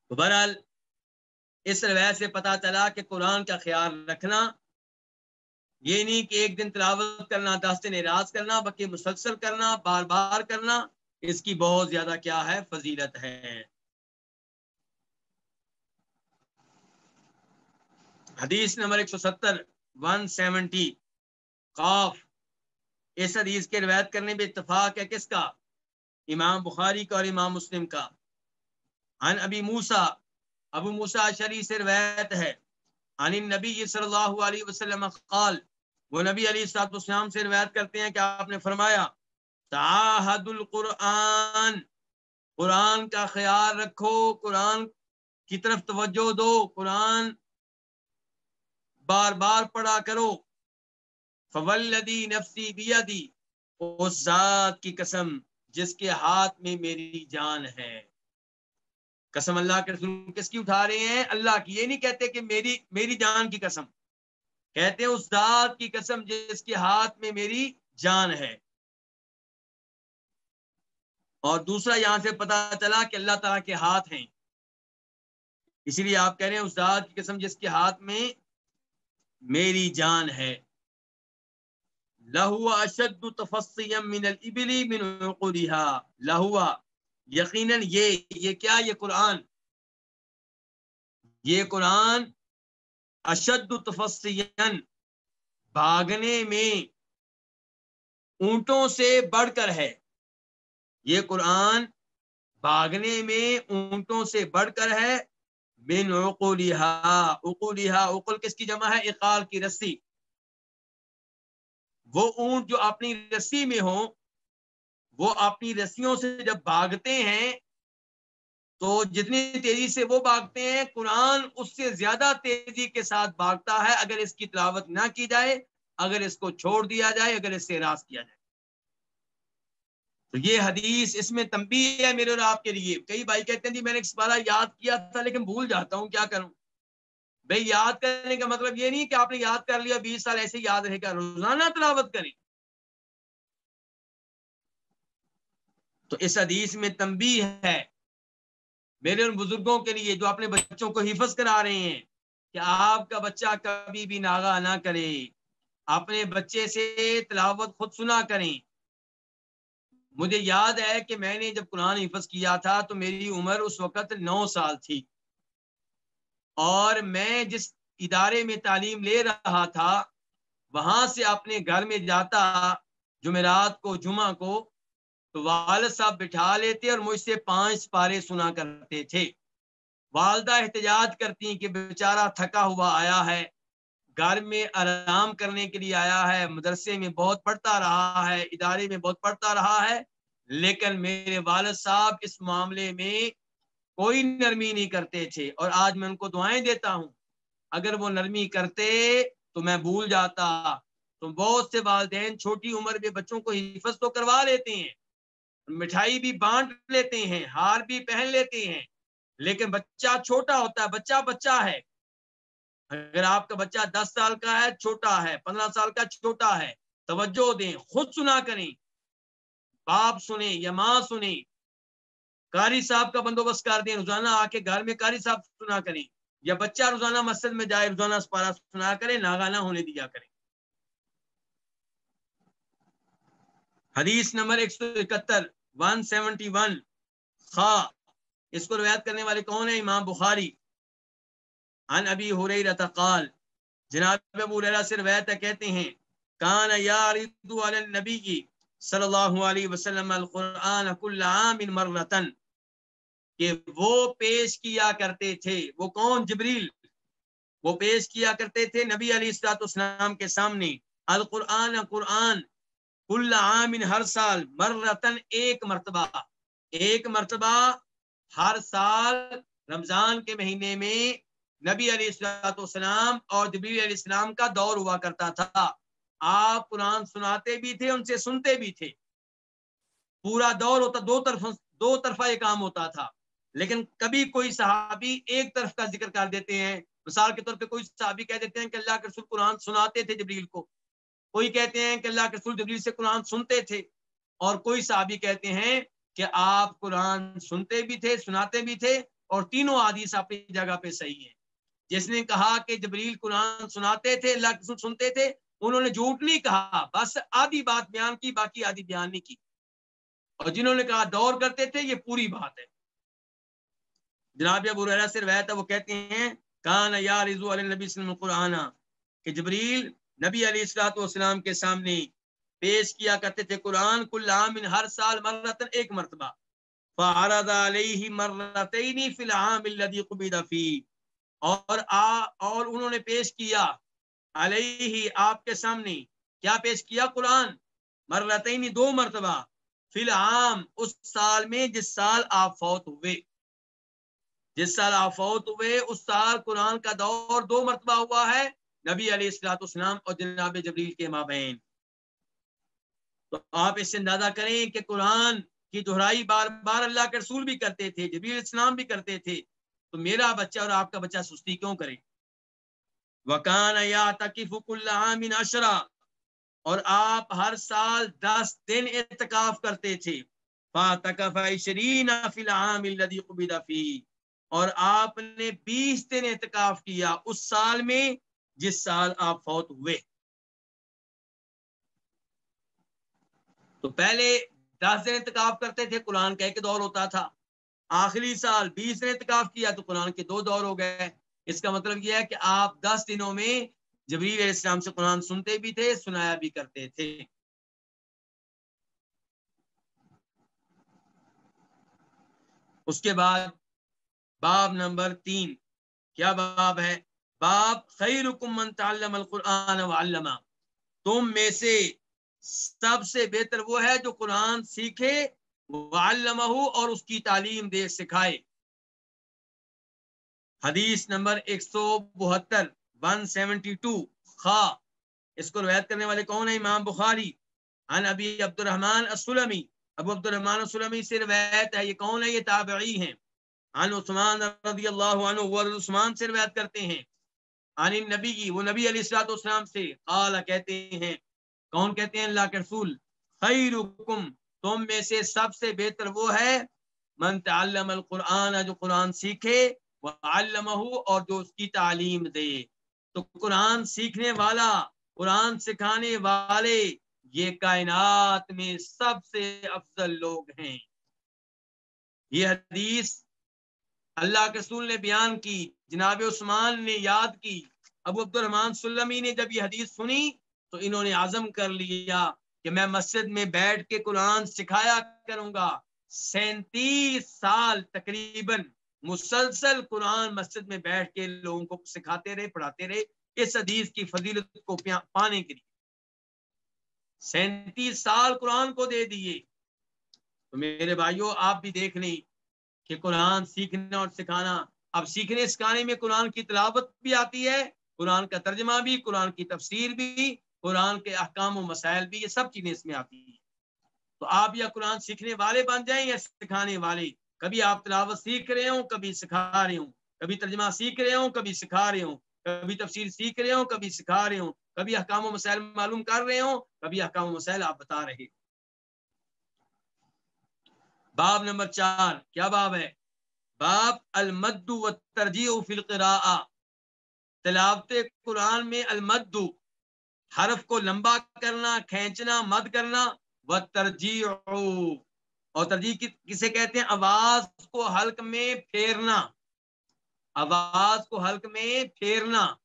تو بہرحال، اس روایت سے پتا چلا کہ قرآن کا خیال رکھنا یہ نہیں کہ ایک دن تلاوت کرنا، دس دن اراض کرنا، بلکہ مسلسل کرنا، بار بار کرنا، اس کی بہت زیادہ کیا ہے، فضیلت ہے۔ حدیث نمبر ایک سو ستر، ون سیونٹی، قاف۔ اس حدیث کے روایت کرنے میں اتفاق ہے کس کا؟ امام بخاری کا اور امام مسلم کا۔ ان ابی موسا ابو موسا شری سے روایت ہے۔ ان نبی صلی اللہ علیہ وسلم قال، وہ نبی علی صاحب السلام سے روایت کرتے ہیں کہ آپ نے فرمایا، تعاہد القرآن، قرآن کا خیال رکھو، قرآن کی طرف توجہ دو، قرآن بار بار پڑھا کرو۔ فولدی نفسی بیدی اس ذات کی قسم جس کے ہاتھ میں میری جان ہے۔ قسم اللہ کے رسول کس کی اٹھا رہے ہیں؟ اللہ کی. یہ نہیں کہتے کہ میری میری جان کی قسم. کہتے ہیں اس ذات کی قسم جس کے ہاتھ میں میری جان ہے. اور دوسرا یہاں سے پتا چلا کہ اللہ تعالیٰ کے ہاتھ ہیں. اسی لیے آپ کہہ رہے ہیں اس ذات کی قسم جس کے ہاتھ میں میری جان ہے. لہوا اشد تفسیم من الابلی من عقودها لہوا یقیناً یہ یہ کیا، یہ قرآن؟ یہ قرآن اشد تفسین بھاگنے میں اونٹوں سے بڑھ کر ہے۔ یہ قرآن بھاگنے میں اونٹوں سے بڑھ کر ہے۔ بن اقولیہا اقولیہا اقل کس کی جمع ہے؟ اقال کی رسی۔ وہ اونٹ جو اپنی رسی میں ہوں وہ اپنی رسیوں سے جب بھاگتے ہیں، تو جتنی تیزی سے وہ بھاگتے ہیں، قرآن اس سے زیادہ تیزی کے ساتھ بھاگتا ہے اگر اس کی تلاوت نہ کی جائے، اگر اس کو چھوڑ دیا جائے، اگر اس سے راس کیا جائے۔ تو یہ حدیث اس میں تمبی ہے میرے اور آپ کے لیے۔ کئی بھائی کہتے ہیں جی میں نے اس بارہ یاد کیا تھا لیکن بھول جاتا ہوں، کیا کروں؟ بھائی یاد کرنے کا مطلب یہ نہیں کہ آپ نے یاد کر لیا، بیس سال ایسے یاد رہے گا، روزانہ تلاوت کریں۔ تو اس حدیث میں تمبی ہے۔ میرے ان بزرگوں کے لیے جو اپنے بچوں کو حفظ کرا رہے ہیں کہ آپ کا بچہ کبھی بھی ناغا نہ کرے۔ اپنے بچے سے تلاوت خود سنا کریں۔ مجھے یاد ہے کہ میں نے جب قرآن حفظ کیا تھا تو میری عمر اس وقت نو سال تھی۔ اور میں جس ادارے میں تعلیم لے رہا تھا، وہاں سے اپنے گھر میں جاتا جمعرات کو، جمعہ کو تو والد صاحب بٹھا لیتے اور مجھ سے پانچ پارے سنا کرتے تھے۔ والدہ احتجاج کرتی کہ بیچارہ تھکا ہوا آیا ہے، گھر میں آرام کرنے کے لیے آیا ہے، مدرسے میں بہت پڑھتا رہا ہے، ادارے میں بہت پڑھتا رہا ہے، لیکن میرے والد صاحب اس معاملے میں کوئی نرمی نہیں کرتے تھے۔ اور آج میں ان کو دعائیں دیتا ہوں، اگر وہ نرمی کرتے تو میں بھول جاتا۔ تو بہت سے والدین چھوٹی عمر میں بچوں کو حفظ تو کروا لیتے ہیں مٹھائی بھی بانٹ لیتے ہیں، ہار بھی پہن لیتے ہیں۔ لیکن بچہ چھوٹا ہوتا ہے، بچہ بچہ ہے۔ اگر آپ کا بچہ دس سال کا ہے، چھوٹا ہے، پندرہ سال کا چھوٹا ہے، توجہ دیں، خود سنا کریں۔ باپ سنیں یا ماں سنیں۔ کاری صاحب کا بندوبست کر دیں، روزانہ آ کے گھر میں کاری صاحب سنا کریں۔ یا بچہ روزانہ مسجد میں جائے، روزانہ سپارہ سنا کرے ناگانا ہونے دیا کریں۔ حدیث نمبر ایک سو اکہتر۔ ون سیونٹی ون خا. اس کو روایت کرنے والے کون ہیں؟ امام بخاری. ان ابی حریرہ قال، جناب ابو حریرہ سے روایت کہتے ہیں، کان یارد علی النبی صلی اللہ علیہ وسلم القرآن کل عام مرتن. کہ وہ پیش کیا کرتے تھے۔ وہ کون؟ جبریل. وہ پیش کیا کرتے تھے نبی علی السلاط اسلام کے سامنے۔ القرآن، قرآن کل عام ہر سال مرتن ایک مرتبہ ایک مرتبہ ہر سال رمضان کے مہینے میں نبی علیہ السلاۃ والسلام اور جبری علیہ السلام کا دور ہوا کرتا تھا۔ آپ قرآن سناتے بھی تھے، ان سے سنتے بھی تھے۔ پورا دور ہوتا، دو طرف، دو طرفہ یہ کام ہوتا تھا۔ لیکن کبھی کوئی صحابی ایک طرف کا ذکر کر دیتے ہیں۔ مثال کے طور پہ کوئی صحابی کہہ دیتے ہیں کہ اللہ کے رسول قرآن سناتے تھے جبریل کو۔ کوئی کہتے ہیں کہ اللہ کے رسول جبریل سے قرآن سنتے تھے اور کوئی صحابی کہتے ہیں کہ آپ قرآن سنتے بھی تھے، سناتے بھی تھے اور تینوں حدیث اپنی جگہ پہ صحیح ہیں۔ جس نے کہا کہ جبریل قرآن سناتے تھے، اللہ کے رسول سنتے تھے، انہوں نے جھوٹ نہیں کہا، بس آدھی بات بیان کی، باقی آدھی بیان نہیں کی۔ اور جنہوں نے کہا دور کرتے تھے، یہ پوری بات ہے۔ جناب ابو سے روایت ہے، وہ کہتے ہیں، کان یا رضو علیہ نبی وسلم قرآن کہ جبریل نبی علیہ السلاۃ والسلام کے سامنے پیش کیا کرتے تھے قرآن، کل عام ہر سال مرتن ایک مرتبہ۔ فعرض علیہ مرتین فی العام الذی قبض فی۔ اور آ، اور انہوں نے پیش کیا علیہ، آپ کے سامنے۔ کیا پیش کیا قرآن؟ مرتین دو مرتبہ۔ فی العام، اس سال میں جس سال آپ فوت ہوئے۔ جس سال آپ فوت ہوئے، اس سال قرآن کا دور دو مرتبہ ہوا ہے۔ نبی علیہ السلاۃ اسلام اور جناب جبریل کے ماں بہن تو آپ اس سے اندازہ کریں کہ قرآن کی دہرائی بار بار اللہ کے رسول بھی کرتے تھے، جبریل اسلام بھی کرتے تھے۔ تو میرا بچہ اور آپ کا بچہ سستی کیوں کرے؟ وکان یا تقیف اللہ اشرا اور آپ ہر سال دس دن اعتکاف کرتے تھے۔ فاتقف عشرین فی العام الذي قبض فيه اور آپ نے بیس دن اعتکاف کیا۔ اس سال میں جس سال آپ فوت ہوئے۔ تو پہلے دس دن اعتکاف کرتے تھے، قرآن کا ایک دور ہوتا تھا۔ آخری سال بیس دن اعتکاف کیا تو قرآن کے دو دور ہو گئے۔ اس کا مطلب یہ ہے کہ آپ دس دنوں میں جبریل علیہ السلام سے قرآن سنتے بھی تھے، سنایا بھی کرتے تھے۔ اس کے بعد باب نمبر تین۔ کیا باب ہے؟ باب خیر من تعلم القرآن وعلمہ تم میں سے سب سے بہتر وہ ہے جو قرآن سیکھے وعلمہ اور اس کی تعلیم دے، سکھائے۔ حدیث نمبر ایک سو بہتر ون سیونٹی ٹو خا۔ اس کو روایت کرنے والے کون ہیں؟ امام بخاری۔ ان ابی عبد الرحمن السلمی۔ ابو عبد الرحمن السلمی سے روایت ہے، یہ کون ہے؟ یہ تابعی ہیں۔ عن عثمان رضی اللہ عنہ، وہ عثمان سے روایت کرتے ہیں۔ عن النبی کی، وہ نبی علیہ الصلوۃ والسلام سے، قال، کہتے ہیں، کون کہتے ہیں اللہ کے رسول؟ خیرکم، تم میں سے سب سے بہتر وہ ہے من تعلم القرآن، جو قرآن سیکھے وعلمہ اور جو اس کی تعلیم دے۔ تو قرآن سیکھنے والا، قرآن سکھانے والے، یہ کائنات میں سب سے افضل لوگ ہیں۔ یہ حدیث اللہ کے رسول نے بیان کی۔ جناب عثمان نے یاد کی، ابو عبد الرحمان سلمی نے جب یہ حدیث سنی تو انہوں نے عزم کر لیا کہ میں مسجد میں بیٹھ کے قرآن سکھایا کروں گا۔ سینتیس سال تقریباً مسلسل قرآن مسجد میں بیٹھ کے لوگوں کو سکھاتے رہے، پڑھاتے رہے، اس حدیث کی فضیلت کو پانے کے لیے۔ سینتیس سال قرآن کو دے دیے۔ تو میرے بھائیوں آپ بھی دیکھ لیں کہ قرآن سیکھنا اور سکھانا اب سیکھنے سکھانے میں قرآن کی تلاوت بھی آتی ہے، قرآن کا ترجمہ بھی، قرآن کی تفسیر بھی، قرآن کے احکام و مسائل بھی، یہ سب چیزیں اس میں آتی ہیں۔ تو آپ یا قرآن سیکھنے والے بن جائیں یا سکھانے والے، کبھی آپ تلاوت سیکھ رہے ہوں، کبھی سکھا رہے ہوں۔ کبھی ترجمہ سیکھ رہے ہوں، کبھی سکھا رہے ہوں۔ کبھی تفسیر سیکھ رہے ہوں، کبھی سکھا رہے ہوں۔ کبھی احکام و مسائل معلوم کر رہے ہوں، کبھی احکام و مسائل آپ بتا رہے باب نمبر چار، کیا باب ہے؟ باب المد و ترجیح فی القراء تلاوت قرآن میں المد، حرف کو لمبا کرنا، کھینچنا، مد کرنا و ترجیح اور ترجیح کسے کہتے ہیں؟ آواز کو حلق میں پھیرنا۔ آواز کو حلق میں پھیرنا۔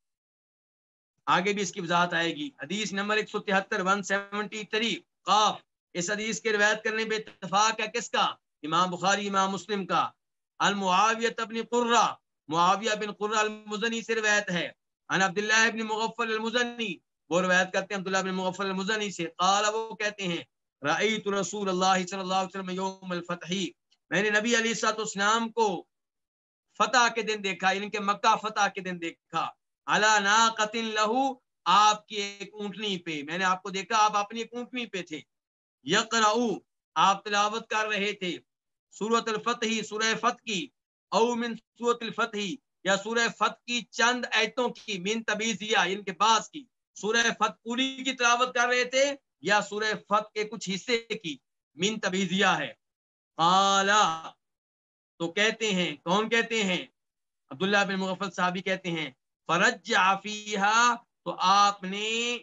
آگے بھی اس کی وضاحت آئے گی۔ حدیث نمبر ایک سو تہتر، ون سیونٹی تھری۔ قاف، اس حدیث کے روایت کرنے پہ اتفاق ہے کس کا؟ امام بخاری، امام مسلم کا۔ المعاویت ابن قرہ، معاویہ بن قرہ المزنی سے روایت ہے۔ ان عبداللہ ابن مغفل المزنی، وہ روایت کرتے ہیں عبداللہ بن مغفل المزنی سے۔ قال، وہ کہتے ہیں، رأیت رسول اللہ صلی اللہ علیہ وسلم یوم الفتحی میں نے نبی علیہ السلام کو فتح کے دن دیکھا یعنی کہ مکہ فتح کے دن دیکھا۔ اللہ ناقت لہو، آپ کی ایک اونٹنی پہ۔ میں نے آپ کو دیکھا، آپ اپنی ایک اونٹنی پہ تھے۔ یقرأو آپ تلاوت کر رہے تھے۔ سورت الفتح سورہ فتح کی، او من سورت الفتح یا سورہ فتح کی چند ایتوں کی، من تبیزیہ یعنی کہ بعض کی۔ سورہ فتح پوری کی تلاوت کر رہے تھے، یا سورہ فتح کے کچھ حصے کی، من تبیزیہ ہے۔ قالا، تو کہتے ہیں، کون کہتے ہیں؟ عبداللہ بن مغفل صحابی کہتے ہیں فرج عفیہ تو آپ نے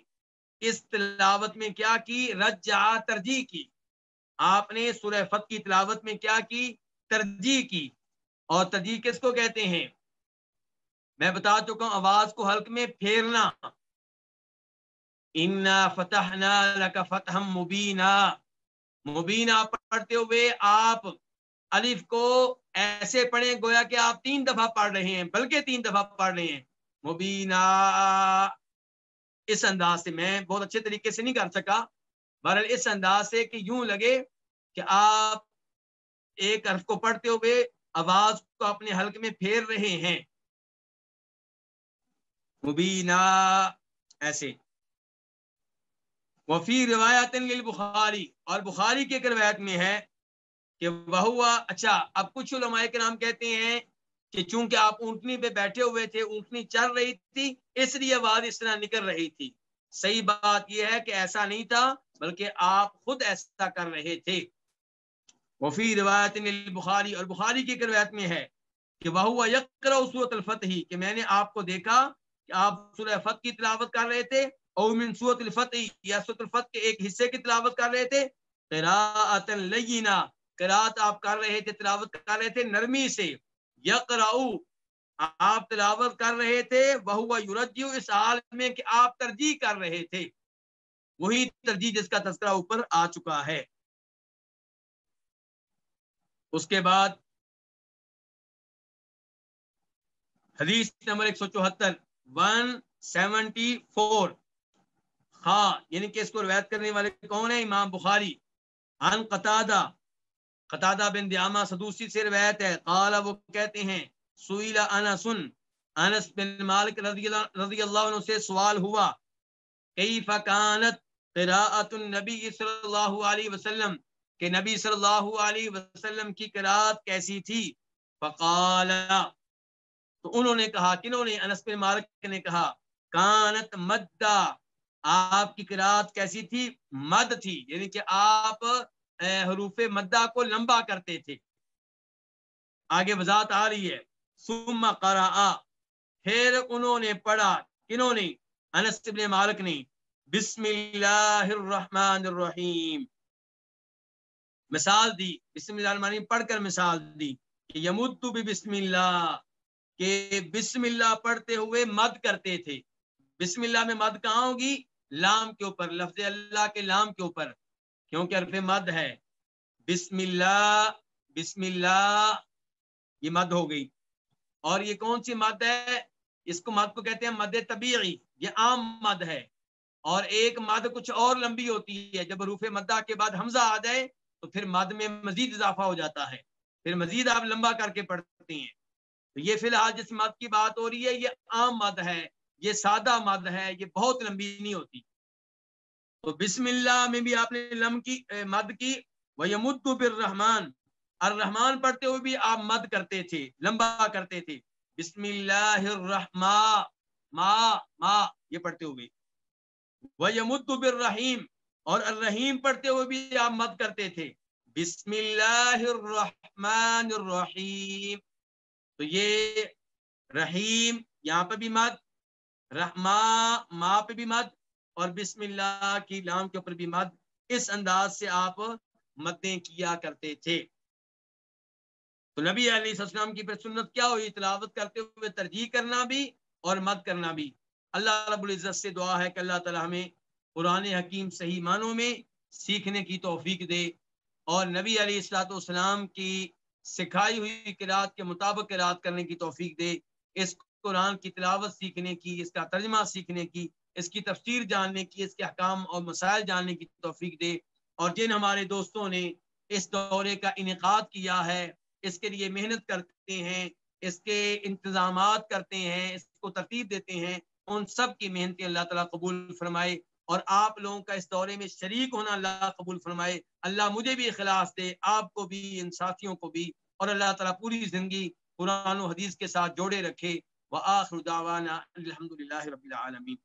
اس تلاوت میں کیا کی؟ رجع ترجیح کی۔ آپ نے سورہ فت کی تلاوت میں کیا کی؟ ترجیح کی۔ اور ترجیح کس کو کہتے ہیں؟ میں بتا چکا ہوں آواز کو حلق میں پھیرنا۔ انا فتحنا لک فتح مبینہ مبینہ پڑھتے ہوئے آپ الف کو ایسے پڑھیں گویا کہ آپ تین دفعہ پڑھ رہے ہیں، بلکہ تین دفعہ پڑھ رہے ہیں۔ مبینہ اس انداز سے میں بہت اچھے طریقے سے نہیں کر سکا۔ بہرحال اس انداز سے کہ یوں لگے کہ آپ ایک حرف کو پڑھتے ہوئے آواز کو اپنے حلق میں پھیر رہے ہیں۔ مبینہ ایسے۔ وفی روایت بخاری اور بخاری کے روایت میں ہے کہ وہ اچھا اب کچھ علماء کے نام کہتے ہیں کہ چونکہ آپ اونٹنی پہ بیٹھے ہوئے تھے، اونٹنی چل رہی تھی، اس لیے آواز اس طرح نکل رہی تھی۔ صحیح بات یہ ہے کہ ایسا نہیں تھا بلکہ آپ خود ایسا کر رہے تھے۔ وفی روایت بخاری اور بخاری کی روایت میں ہے کہ وہ یکر صورت الفتح، کہ میں نے آپ کو دیکھا کہ آپ سورہ فتح کی تلاوت کر رہے تھے، او من سورت الفتح، یا سورت الفتح کے ایک حصے کی تلاوت کر رہے تھے۔ قراءت لینا قرات آپ کر رہے تھے، تلاوت کر رہے تھے نرمی سے۔ یقرأ، آپ تلاوت کر رہے تھے۔ وہ یورجیو اس حال میں کہ آپ ترجیح کر رہے تھے۔ وہی ترجیح جس کا تذکرہ اوپر آ چکا ہے۔ اس کے بعد حدیث نمبر ایک سو چوہتر، ون سیونٹی فور۔ ہاں یعنی کہ اس کو روایت کرنے والے کون ہیں؟ امام بخاری۔ ان قطادہ قطادہ بن دیامہ سدوسی سے روایت ہے۔ قال، وہ کہتے ہیں سویلا انس انس بن مالک رضی اللہ عنہ سے سوال ہوا، کیف کانت قراءت النبی صلی اللہ علیہ وسلم، کہ نبی صلی اللہ علیہ وسلم کی قراءت کیسی تھی؟ فقال، تو انہوں نے کہا، کنہوں نے؟ انس بن مالک نے کہا، کانت مدہ آپ کی قراءت کیسی تھی؟ مد تھی یعنی کہ آپ حروف مدہ کو لمبا کرتے تھے۔ آگے وضاحت آ رہی ہے۔ ثم قرآ پھر انہوں نے پڑھا، کنہوں نے؟ انس بن مالک نے۔ بسم اللہ الرحمن الرحیم مثال دی، بسم اللہ الرحمن الرحیم، پڑھ کر مثال دی کہ یمد بھی بسم اللہ کہ بسم اللہ پڑھتے ہوئے مد کرتے تھے۔ بسم اللہ میں مد کہاں ہوگی؟ لام کے اوپر، لفظ اللہ کے لام کے اوپر، کیونکہ عرف مد ہے۔ بسم اللہ بسم اللہ یہ مد ہو گئی۔ اور یہ کون سی مد ہے؟ اس کو مد کو کہتے ہیں مد طبیعی، یہ عام مد ہے۔ اور ایک مد کچھ اور لمبی ہوتی ہے، جب روف مدہ کے بعد حمزہ آ جائے تو پھر مد میں مزید اضافہ ہو جاتا ہے۔ پھر مزید آپ لمبا کر کے پڑھتے ہیں۔ تو یہ فی الحال جس مد کی بات ہو رہی ہے، یہ عام مد ہے، یہ سادہ مد ہے، یہ بہت لمبی نہیں ہوتی۔ تو بسم اللہ میں بھی آپ نے لم کی مد کی وہ یمد بالرحمان الرحمان پڑھتے ہوئے بھی آپ مد کرتے تھے، لمبا کرتے تھے۔ بسم اللہ الرحمن ما ما، یہ پڑھتے ہوئے۔ وہ یمد بالرحیم اور الرحیم پڑھتے ہوئے بھی آپ مد کرتے تھے۔ بسم اللہ الرحمن الرحیم۔ تو یہ رحیم یہاں پہ بھی مد رحما ما پہ بھی مد اور بسم اللہ کی لام کے اوپر بھی مد اس انداز سے آپ مدیں کیا کرتے تھے۔ تو نبی علیہ السلام کی پھر سنت کیا ہوئی؟ تلاوت کرتے ہوئے ترجیح کرنا بھی اور مد کرنا بھی۔ اللہ رب العزت سے دعا ہے کہ اللہ تعالی ہمیں قرآن حکیم صحیح معنوں میں سیکھنے کی توفیق دے اور نبی علیہ السلاۃ والسلام کی سکھائی ہوئی قرآت کے مطابق قرآت کرنے کی توفیق دے، اس قرآن کی تلاوت سیکھنے کی، اس کا ترجمہ سیکھنے کی، اس کی تفسیر جاننے کی، اس کے حکام اور مسائل جاننے کی توفیق دے اور جن ہمارے دوستوں نے اس دورے کا انعقاد کیا ہے، اس کے لیے محنت کرتے ہیں، اس کے انتظامات کرتے ہیں، اس کو ترتیب دیتے ہیں ان سب کی محنتیں اللہ تعالیٰ قبول فرمائے اور آپ لوگوں کا اس دورے میں شریک ہونا اللہ قبول فرمائے۔ اللہ مجھے بھی اخلاص دے، آپ کو بھی، ان ساتھیوں کو بھی۔ اور اللہ تعالیٰ پوری زندگی قرآن و حدیث کے ساتھ جوڑے رکھے۔ وآخر دعوانا الحمدللہ رب العالمین۔